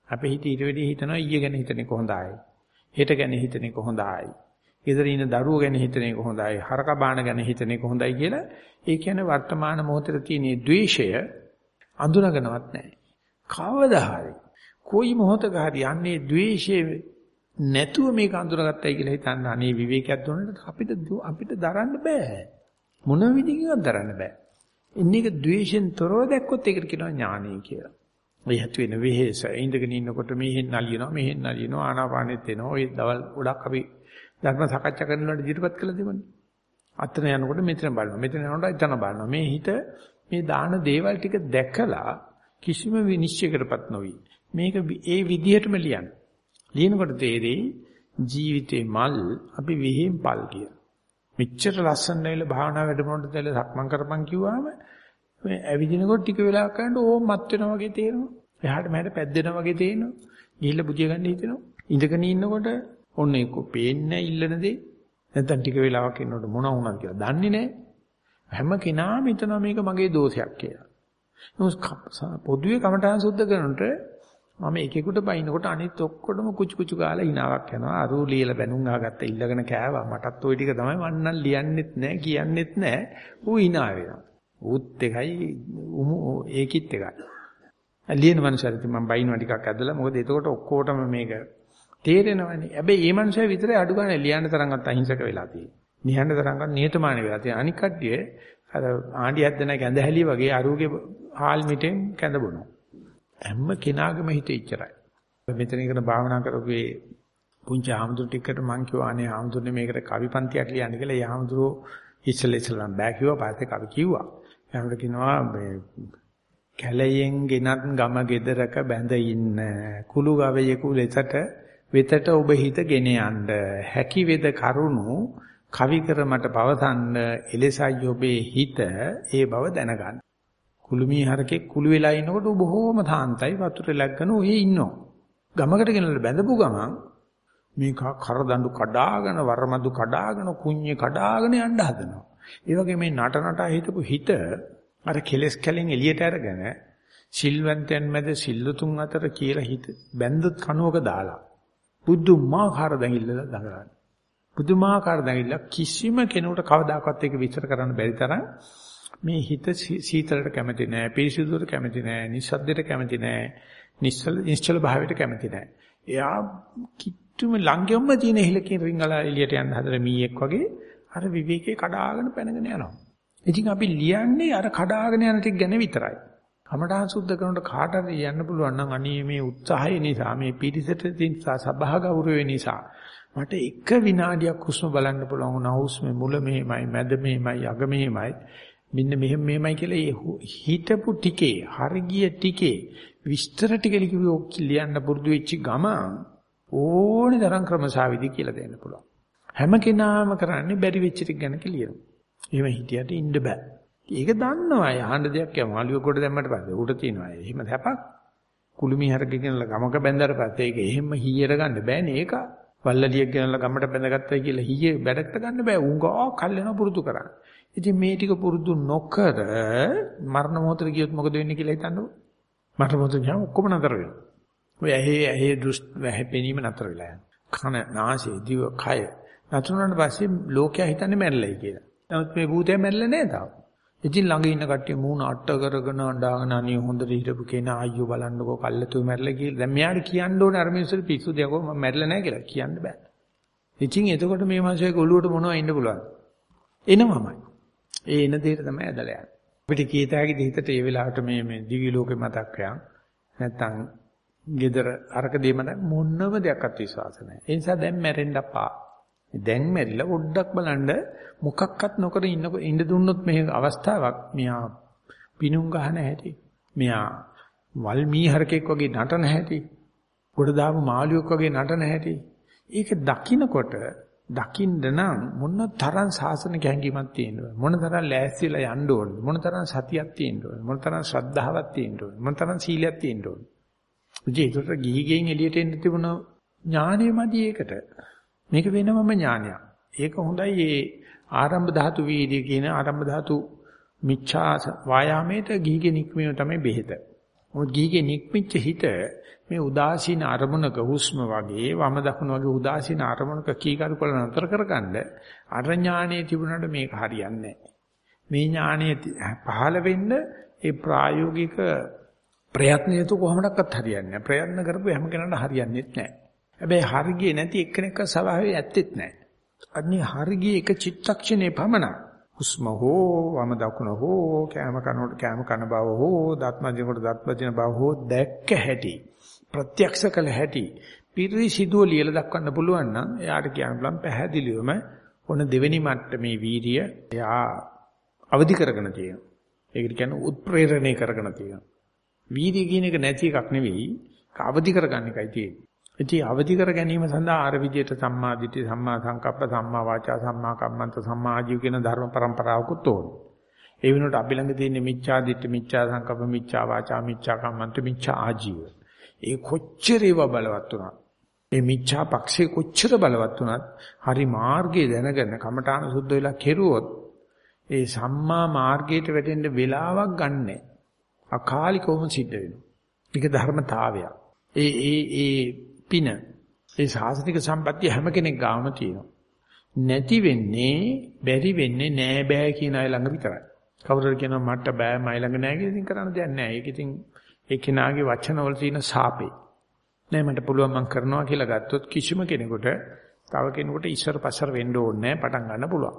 අපේ හිත ඊට වැඩි හිතනවා ඊය ගැන හිතන එක හොඳයි. හෙට ගැන හිතන එක හොඳයි. ගෙදර ඉන්න දරුවෝ ගැන හිතන එක හොඳයි. හරක බාන ගැන හිතන එක හොඳයි කියලා ඒ කියන්නේ වර්තමාන මොහොතේ තියෙන ද්වේෂය අඳුනගනවත් නැහැ. කවදා හරි කොයි මොහොතක හරි යන්නේ ද්වේෂයේ නැතුව මේක අඳුනගත්තයි කියලා හිතන්න අනේ විවේකයක් දුන්නට අපිට අපිට දරන්න බෑ. මොන විදිහකින්වත් දරන්න බෑ. ඉන්නේක ද්වේෂෙන් තොරව දැක්කොත් ඒකට කියනවා ඥානයි කියලා. ඔය ඇති වෙන වෙහෙස ඉඳගෙන ඉන්නකොට මෙහෙන් නලියනවා මෙහෙන් නලියනවා ආනාපානෙත් එනවා. ඔය දවල් ගොඩක් අපි ධර්ම සාකච්ඡා කරනකොට ඉදිරිපත් කළ දෙමන්නේ. අතන යනකොට මෙතන බලනවා. මෙතන යනකොට එතන බලනවා. මේ හිත මේ දාන දේවල් ටික දැකලා කිසිම විනිශ්චයකටපත් නොවි. මේක ඒ විදිහටම ලියන්න. ලියනකොට තේරෙයි ජීවිතේ මල් අපි විහිම් පල් කියන. මෙච්චර ලස්සන වෙලා භාවනා වැඩමුළුවට දැල්ල සක්මන් කරපන් කිව්වම මේ ඇවිදිනකොට ටික වෙලාවක් කරනකොට ඕම මත් වෙනවා වගේ තේරෙනවා. එහාට මෙහාට පැද්දෙනවා වගේ තේරෙනවා. ගිහිල්ලා බුදිය ගන්න හිතෙනවා. ඉඳගෙන ඉන්නකොට ඔන්න ඒක පේන්නේ ඉල්ලන දේ. නැත්නම් ටික වෙලාවක් ඉන්නකොට මොන වුණාද කියලා දන්නේ නැහැ. හැම කෙනාම හිතනවා මේක මගේ දෝෂයක් කියලා. නමුත් පොදුවේ කමඨාන් සුද්ධ කරනකොට මම එකෙකුට බයිනකොට අනිත් ඔක්කොටම කුචු කුචු ගාලා hinaවක් යනවා. අරු ලියලා බැනුම් ආගත්ත ඉල්ලගෙන කෑවා. මටත් ওই ටික තමයි මන්නම් ලියන්නෙත් නැහැ, කියන්නෙත් නැහැ. ඌ hina වෙනවා. ඌත් එකයි උමු ඒකිත් එකයි. ලියන මනුස්සයෙක් මම බයින්වා ටිකක් ඇදලා මොකද එතකොට ඔක්කොටම මේක තේරෙනවනේ. හැබැයි මේ මනුස්සයා විතරේ අඩු ගන්න ලියන්න තරම්වත් අහිංසක වෙලා තියෙන්නේ. නිහඬ තරම්වත් නිහතමානී වෙලා තියෙන. අනික් කට්ටිය අර ආණ්ඩියක් දෙන කැඳ හැලිය වගේ අරුගේ හාල් මිටෙන් කැඳ බොනවා. හැම කෙනාගේම හිතේ ඉච්චරයි. මෙතන ඉගෙන භාවනා කරපු පුංචි ආමතුරු ටිකට මං කිව්වා අනේ ආමතුරුනේ මේකට කවිපන්තියක් ලියන්න කියලා. ඒ ආමතුරු ඉස්සෙල්ලා ඉස්සෙල්ලා බෑ කිව්වා පස්සේ කවි කිව්වා. එයාට කියනවා මේ කැලයෙන් ගෙනත් ගම ගෙදරක බැඳ ඉන්න කුළු ගවයෙකු ලෙසට වෙතට ඔබ හිත ගෙන යන්න හැකි වේද කරුණු කවි කර මට පවසන්න එලෙසයි ඔබේ හිත ඒ බව දැනගන්න කුළුමී හරකෙක් කුළු වෙලා ඉන්නකොට බොහෝම තාන්තයි වතුර läග්ගන ඔහේ ඉන්නවා. ගමකට ගෙනල්ලා බැඳපු ගමන් මේ කරදඬු කඩාගෙන වරමදු කඩාගෙන කුඤ්ඤේ කඩාගෙන යන්න හදනවා. ඒ වගේ මේ නට නට හිටපු හිත අර කෙලස් කැලෙන් එළියට අරගෙන සිල්වන්තයන් මැද සිල්ලුතුන් අතර කියලා හිත බැඳත් කනුවක දාලා බුදුමාකාර දැඟිල්ල දඟලන. බුදුමාකාර දැඟිල්ල කිසිම කෙනෙකුට කවදාකවත් ඒක විස්තර කරන්න බැරි තරම් මේ හිත සීතලට කැමති නෑ, පිරිසිදුවට කැමති නෑ, නිස්සද්දයට කැමති නෑ, නිස්සල නිශ්චල භාවයට කැමති නෑ. එයා කිට්ටුම ළඟෙම තියෙන හිලකින් රිංගලා එළියට යන්න හදන මීයක් වගේ අර විවේකේ කඩාගෙන පැනගෙන යනවා. ඉතින් අපි ලියන්නේ අර කඩාගෙන යන ටික ගැන විතරයි. කමඨාන් සුද්ධ කරනකොට කාට හරි යන්න පුළුවන් නම් අනේ මේ උත්සාහය නිසා මේ පිටිසට තියෙන සබහා ගෞරවය නිසා මට එක විනාඩියක් හුස්ම බලන්න පුළුවන් වුණා හුස්මේ මුල මෙහෙමයි මැද මෙහෙමයි අග මෙහෙමයි මෙන්න මෙහෙම මෙහෙමයි කියලා හිතපු ටිකේ හරිය ටිකේ විස්තර ටික ලියන්න පුරුදු වෙච්ච ගම ඕනේ තරම් ක්‍රමසාවිදි කියලා දෙන්න පුළුවන්. හැම කෙනාම කරන්නේ බැරි වෙච්ච ටික ගැන කියනවා. එහෙම හිතියට ඉන්න බෑ. ඒක දන්නවා. යහන්න දෙයක් ය මාළුවෙක් කොට දැම්මට පස්සේ උඩ තියනවා. එහෙම හැපක් කුළුමි හරක ගෙනලා ගමක බැඳලා පස්සේ ඒක එහෙම හීයට ගන්න බෑනේ ඒක. වල්ලලියක් ගෙනලා ගමට බැඳගත්තා කියලා හීයේ බැඩකට ගන්න බෑ. උංගා කල්යන පුරුදු කරන්නේ. ඉතින් මේ ටික පුරුදු නොකර මරණ මොහොතට ගියොත් මොකද වෙන්නේ කියලා හිතන්නකො. මරණ මොහොතට ගියාම ඔක්කොම නතර වෙනවා. ඔය ඇහි ඇහි දෘෂ්ටි ඇහි පෙනීම නතර වෙලා යනවා. කන, නාසය, දිව, කය නතර වුණාට පස්සේ ලෝකයා හිතන්නේ මැරෙලයි කියලා. නමුත් මේ භූතය මැරෙලා නෑ තාම. ඉතින් ළඟ ඉන්න කට්ටිය මූණ අට කරගෙන අඬාගෙන අනිය හොඳට හිටපු කෙනා අයියෝ බලන්නකෝ කල්ලතු මැරලා කියලා. දැන් මෙයාට කියන්න ඕනේ අර මිනිස්සුන්ට පිස්සු දෙයක්ව මම මැරෙලා නෑ කියලා කියන්න බෑ. ඉතින් එතකොට මේ මාසයක ඔළුවට මොනවද ඉන්න පුළුවන්? එනවමයි. ඒ එන දෙයට තමයි ඇදලා යන්නේ. අපිට කීතෑගේ හිතට ඒ වෙලාවට මේ මේ දිවි ලෝකේ මතක් වෙනවා. නැත්තම් gedara අරක දෙම මොන්නම දෙයක්වත් විශ්වාස නැහැ. ඒ නිසා දැන් මැරෙන්න අපා. දැන් මැරිලා පොඩ්ඩක් බලන්න මොකක්වත් නොකර ඉන්න ඉඳ දුන්නොත් මේ අවස්ථාවක් මෙයා පිණුම් ගහන හැටි. මෙයා වල් මීහරකෙක් වගේ නටන හැටි. ගොඩ දාපු මාළුවෙක් වගේ නටන හැටි. ඒක දකින්නකොට දකින්න නම් මොන තරම් සාසනික හැඟීමක් තියෙනවද මොන තරම් ලෑස්තිලා යන්න ඕනද මොන තරම් සතියක් තියෙන්න ඕනද මොන තරම් ශ්‍රද්ධාවක් තියෙන්න ඕනද මොන තරම් සීලයක් තියෙන්න ඕනද ඉතින් ඒකට ගිහි ගෙයින් එළියට එන්න තිබුණ ඥානෙ මදි ඒකට. මේක වෙනමම ඥානයක්. ඒක හොඳයි ඒ ආරම්භ ධාතු වීර්ය කියන ආරම්භ ධාතු මිච්ඡා වායාමයට ගිහිගේ නික්මීම තමයි බෙහෙත. මොකද ගිහිගේ නික්මිච්ච හිත මේ උදාසීන අරමුණක හුස්ම වගේ වම දකුණ වගේ උදාසීන අරමුණක කීකරු කළ නතර කරගන්න අර ඥානයේ තිබුණාට මේක හරියන්නේ මේ ඥානයේ පහළ වෙන්න ඒ ප්‍රායෝගික ප්‍රයත්නය තු කොහොමඩක්වත් හරියන්නේ නැහැ. ප්‍රයත්න කරපු හැම කෙනාට හරියන්නේ නැහැ. හැබැයි හරියන්නේ නැති එක්කෙනෙක්ව සබාවේ ඇත්තෙත් නැහැ. අනිත් හරියගේ එක චිත්තක්ෂණේ පමණක් හුස්ම හෝ වම දකුණ හෝ කෑම කනකොට කෑම කන බව හෝ දත් මදිනකොට දත් මදින බව හෝ දැක්ක හැටි ප්‍රත්‍යක්ෂ කළ හැටි පිරිසිදුව ලියලා දක්වන්න පුළුවන් නම් එයාට කියන්න පුළුවන් පැහැදිලිවම ඔන්න දෙවෙනි මට්ටමේ වීරිය එයා අවදි කරගෙන තියෙනවා. ඒකට කියන්නේ උත්ප්‍රේරණය කරගෙන තියෙනවා. වීරිය කියන එක නැති එකක් නෙවෙයි අවදි කරගන්න එකයි තියෙන්නේ. ඉතින් අවදි කර ගැනීම සඳහා ආර විදියට සම්මා දිට්ඨි සම්මා සංකප්ප සම්මා වාචා සම්මා කම්මන්ත සම්මා ආජීව කියන ධර්ම પરම්පරාවකුත් ඕන. ඒ වෙනුවට අපි ළඟ තියෙන මිච්ඡා දිට්ඨි මිච්ඡා සංකප්ප මිච්ඡා වාචා මිච්ඡා කම්මන්ත මිච්ඡා ආජීව. ඒ කොච්චර ඒවා බලවත් වුණා. මේ මිච්ඡා පක්ෂේ කොච්චර බලවත් වුණත් හරි මාර්ගය දැනගෙන කමඨාන සුද්ධ වෙලා කෙරුවොත් ඒ සම්මා මාර්ගයට වැටෙන්න වෙලාවක් ගන්නෑ. අකාලිකවම සිද්ධ වෙනවා. මේක ධර්මතාවයක්. ඒ ඒ ඒ පින ඒ සාසනික සම්පත්තිය හැම කෙනෙක් ගාවම තියෙනවා. නැති වෙන්නේ බැරි වෙන්නේ නෑ බෑ කියන අය ළඟ විතරයි. කවුරුහරි කියනවා මට බෑ මයි ළඟ නෑ කියලා ඉතින් කරන්න දෙයක් නෑ. ඒක ඉතින් ඒ කෙනාගේ වචනවල තියෙන සාපේ. නෑ මට පුළුවන් මම කරනවා කියලා ගත්තොත් කිසිම කෙනෙකුට තව කෙනෙකුට ඉස්සර පස්සර වෙන්න ඕනේ නෑ පටන් ගන්න පුළුවන්.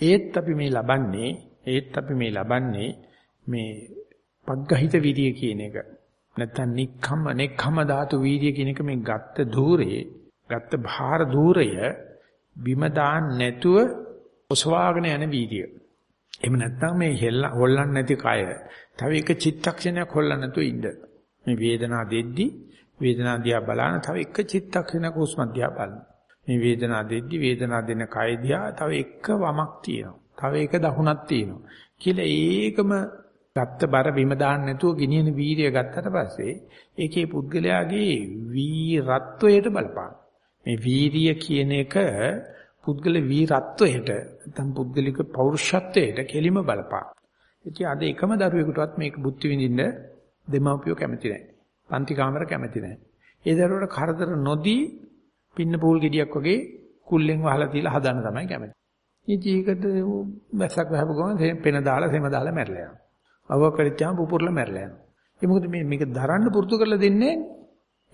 ඒත් අපි මේ ලබන්නේ ඒත් අපි මේ ලබන්නේ මේ පග්ගහිත විරිය කියන එක. නැත්තම් නික්කම නෙක්කම ධාතු වීර්ය කියන එක මේ ගත්ත ධූරේ ගත්ත භාර ධූරය බිම දාන්න නැතුව ඔසවාගෙන යන වීර්ය. එහෙම නැත්නම් මේ හොල්ලන්න නැති කය තව එක චිත්තක්ෂණයක් හොල්ලන්න නැතුව ඉන්න. මේ වේදනාව දෙද්දි වේදනාව දිහා බලන තව එක චිත්තක්ෂණයක් හුස්ම දිහා බලන. මේ වේදනාව දෙද්දි වේදනාව දෙන කය දිහා තව එක වමක් තියෙනවා. තව එක දකුණක් තියෙනවා. කියලා ඒකම ගත්ත බර බිම දාන්න නැතුව ගෙනියන වීරිය ගත්තට පස්සේ ඒකේ පුද්ගලයාගේ වීරත්වයට බලපාන. මේ වීරිය කියන එක පුද්ගල වීරත්වයට නැත්නම් පුද්ගලික පෞරුෂත්වයට කෙලිම බලපාන. ඉතින් අද එකම දරුවෙකුටවත් මේක බුද්ධි විඳින්න දෙමව්පියෝ කැමති නැහැ. පන්ති කාමර කැමති නැහැ. ඒ දරුවට කරදර නොදී පින්න පූල් ගෙඩියක් වගේ කුල්ලෙන් වහලා තියලා හදන්න තමයි කැමති. ඉතින් ඒකට වැස්සක් වහපු ගමන් පෙන දාලා සෙම දාලා මැරලා යනවා. අවුව කරිච්චාම පුපුරලා මැරලා යනවා. ඒ මොකද මේ මේක දරන්න පුරුදු කරලා දෙන්නේ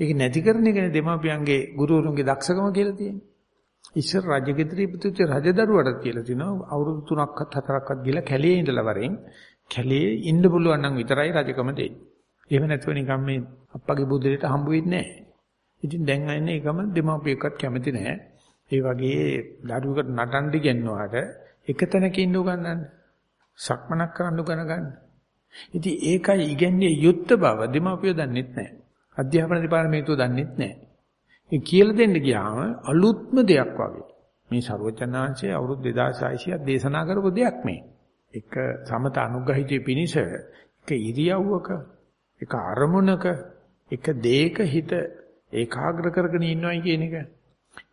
ඒක නැති කරන එකනේ දෙමාපියන්ගේ ගුරුවරුන්ගේ දක්ෂකම කියලා තියෙන්නේ. ඉස්සර රජගෙදරේ පුතුච්ච රජදරුවට කියලා තිනවා අවුරුදු 3ක්වත් 4ක්වත් ගිහලා කැලේ ඉඳලා වරෙන් කැලේ ඉන්න පුළුවන් නම් විතරයි රජකම දෙන්නේ. එහෙම නැතුව නිකන් මේ අප්පගේ බුදුරට හම්බ වෙන්නේ නැහැ. ඉතින් දැන් අයන්නේ ඒකම දෙමාපියෙක්වත් කැමති නැහැ. ඒ වගේ දරුවෙකුට නටන්න ගෙන්නවාට එක තැනක ඉන්න උගන්නන්න. සක්මනක් කරන්න උගන ගන්න. ඉතින් ඒකයි ඉගන්නේ යුත්ත බව දෙමාපියෝ දන්නෙත් නැහැ. අධ්‍යාපන දෙපාර්තමේන්තුව දන්නෙත් නැහැ. ඒ කියලා දෙන්න ගියාම අලුත්ම දෙයක් වගේ. මේ ਸਰවචනාංශයේ අවුරුදු 2600ක් දේශනා කරපු දෙයක් මේ. එක සමත අනුග්‍රහිතයේ පිනිස එක ඉරියව්වක එක අරමුණක එක දෙයක හිත ඒකාග්‍ර කරගෙන ඉන්නවයි කියන එක.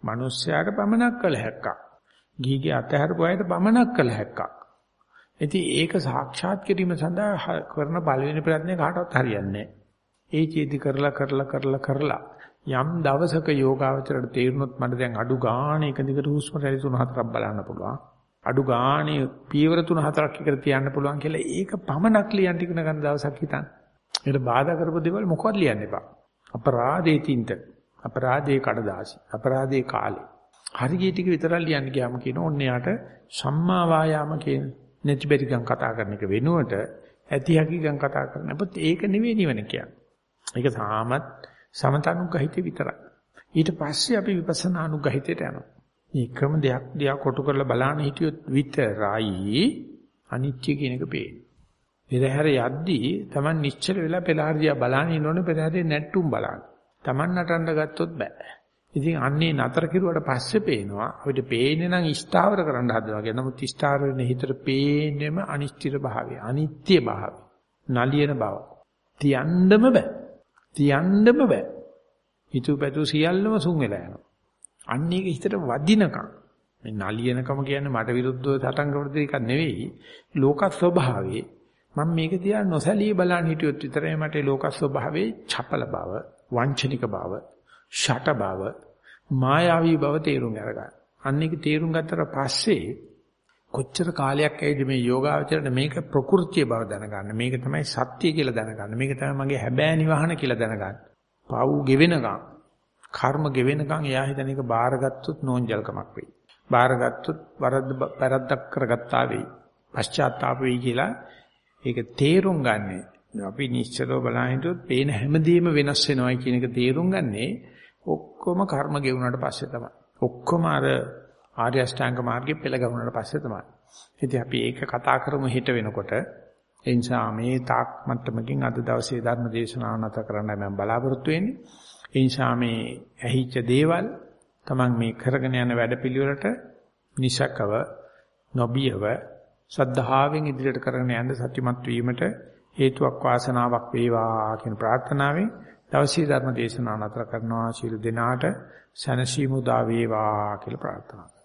මිනිස්යාට පමනක් කළ හැක්කක්. ගීගේ අතහැරපු අයට පමනක් කළ හැක්කක්. ඉතින් ඒක සාක්ෂාත් කිරීම සඳහා කරන පළවෙනි ප්‍රයත්නය කාටවත් හරියන්නේ නැහැ. ඒ චේති කරලා කරලා කරලා කරලා යම් දවසක යෝගාවචරයට තේරුනොත් මට දැන් අඩු ගාණ එක දිගට හුස්ම රැලි තුන හතරක් බලන්න පුළුවන්. අඩු ගාණේ පියවර තුන හතරක් එකට තියන්න පුළුවන් කියලා ඒක පමණක් ලියන්න ඉගෙන ගන්න දවසක් හිතන්න. ඒකට බාධා කරපු දේවල් මොකවත් ලියන්න එපා. අපරාධේ තින්ත. අපරාධේ කඩදාසි. අපරාධේ කාලේ. හරිය ටික විතරක් ලියන්න ගියාම කියන ඕන්න යාට සම්මා වායාම කියන නැති බැරි ගම් කතා කරන එක වෙනුවට ඇති හැකි ගම් කතා කරන. අපත් ඒක නෙවෙයි නිවන කියන්නේ. ඒක සාමත් සමතනුග්‍රහිත විතරයි. ඊට පස්සේ අපි විපස්සනා අනුග්‍රහිතයට යනවා. මේ ක්‍රම දෙයක් දිහා කොටු කරලා බලන්න හිටියොත් විතරයි අනිත්‍ය කියන එක පේන්නේ. පෙරහැර යද්දී Taman නිශ්චල වෙලා පෙරහැර දිහා බලන්න ඉන්නෝනේ පෙරහැරේ නැට්ටුම් බලන්න. Taman නටන්න ගත්තොත් බෑ. ඉතින් අන්නේ නතර කිරුවට පස්සේ පේනවා අපිට පේන්නේ නම් ස්ථාවර කරන්න හදනවා කියන නමුත් ස්ථාවර වෙන හිතට පේන්නේම අනිශ්චිත භාවය, අනිත්‍ය භාවය, නලියන බව. තියන්නම බෑ. තියන්නම බෑ. හිතුව පැතු සියල්ලම සුන් වෙලා යනවා. අන්න ඒක හිතට වදිනකම් මේ නලියනකම කියන්නේ මට විරුද්ධව සටන් කරන දෙයක් නෙවෙයි ලෝක ස්වභාවයේ මම මේක දිහා නොසැලී බලන් හිටියොත් විතරයි මට ලෝක ස්වභාවයේ චපල බව වංචනික බව ෂට බව මායාවී බව තේරුම් අරගන්න. අන්න ඒක තේරුම් ගත්තට පස්සේ කොච්චර කාලයක් ඇයිද මේ යෝගාවචරයට මේක ප්‍රകൃතිය බව දැනගන්න. මේක තමයි සත්‍ය කියලා දැනගන්න. මේක තමයි මගේ හැබෑ නිවහන කියලා දැනගන්න. පව් ගෙවෙනකම් කර්ම ගෙවෙනකම් එයා හිතන එක බාරගත්තොත් නෝන්ජල්කමක් වෙයි. බාරගත්තොත් වරද්ද වැරද්දක් කරගත්තා වෙයි. පශ්චාත්තාප වෙයි කියලා ඒක තේරුම් ගන්නෙ. අපි නිශ්චලව බලන හිටියොත් පේන හැමදේම වෙනස් වෙනවයි කියන එක තේරුම් ගන්නේ ඔක්කොම කර්ම ගෙවුනට පස්සේ තමයි. ඔක්කොම අර ආර්ය අෂ්ටාංග මාර්ගේ පෙළ ගවුනට පස්සේ තමයි. ඉතින් අපි ඒක කතා කරමු හිට වෙනකොට. ඒ නිසා මේ තාක් මට්ටමකින් අද දවසේ ධර්ම දේශනාව නැත කරන්නයි මම බලාපොරොත්තු වෙන්නේ. ඒ නිසා මේ ඇහිච්ච දේවල් Taman මේ කරගෙන යන වැඩපිළිවෙලට නිසකව නොබියව සද්ධාවෙන් ඉදිරියට කරගෙන යන්න සත්‍යමත් වීමට හේතුවක් වාසනාවක් වේවා කියන ප්‍රාර්ථනාවෙන් දවසේ ධර්ම දේශනාව නතර කරනවා. ශිරු දිනාට සනසීමු දා වේවා කියලා ප්‍රාර්ථනා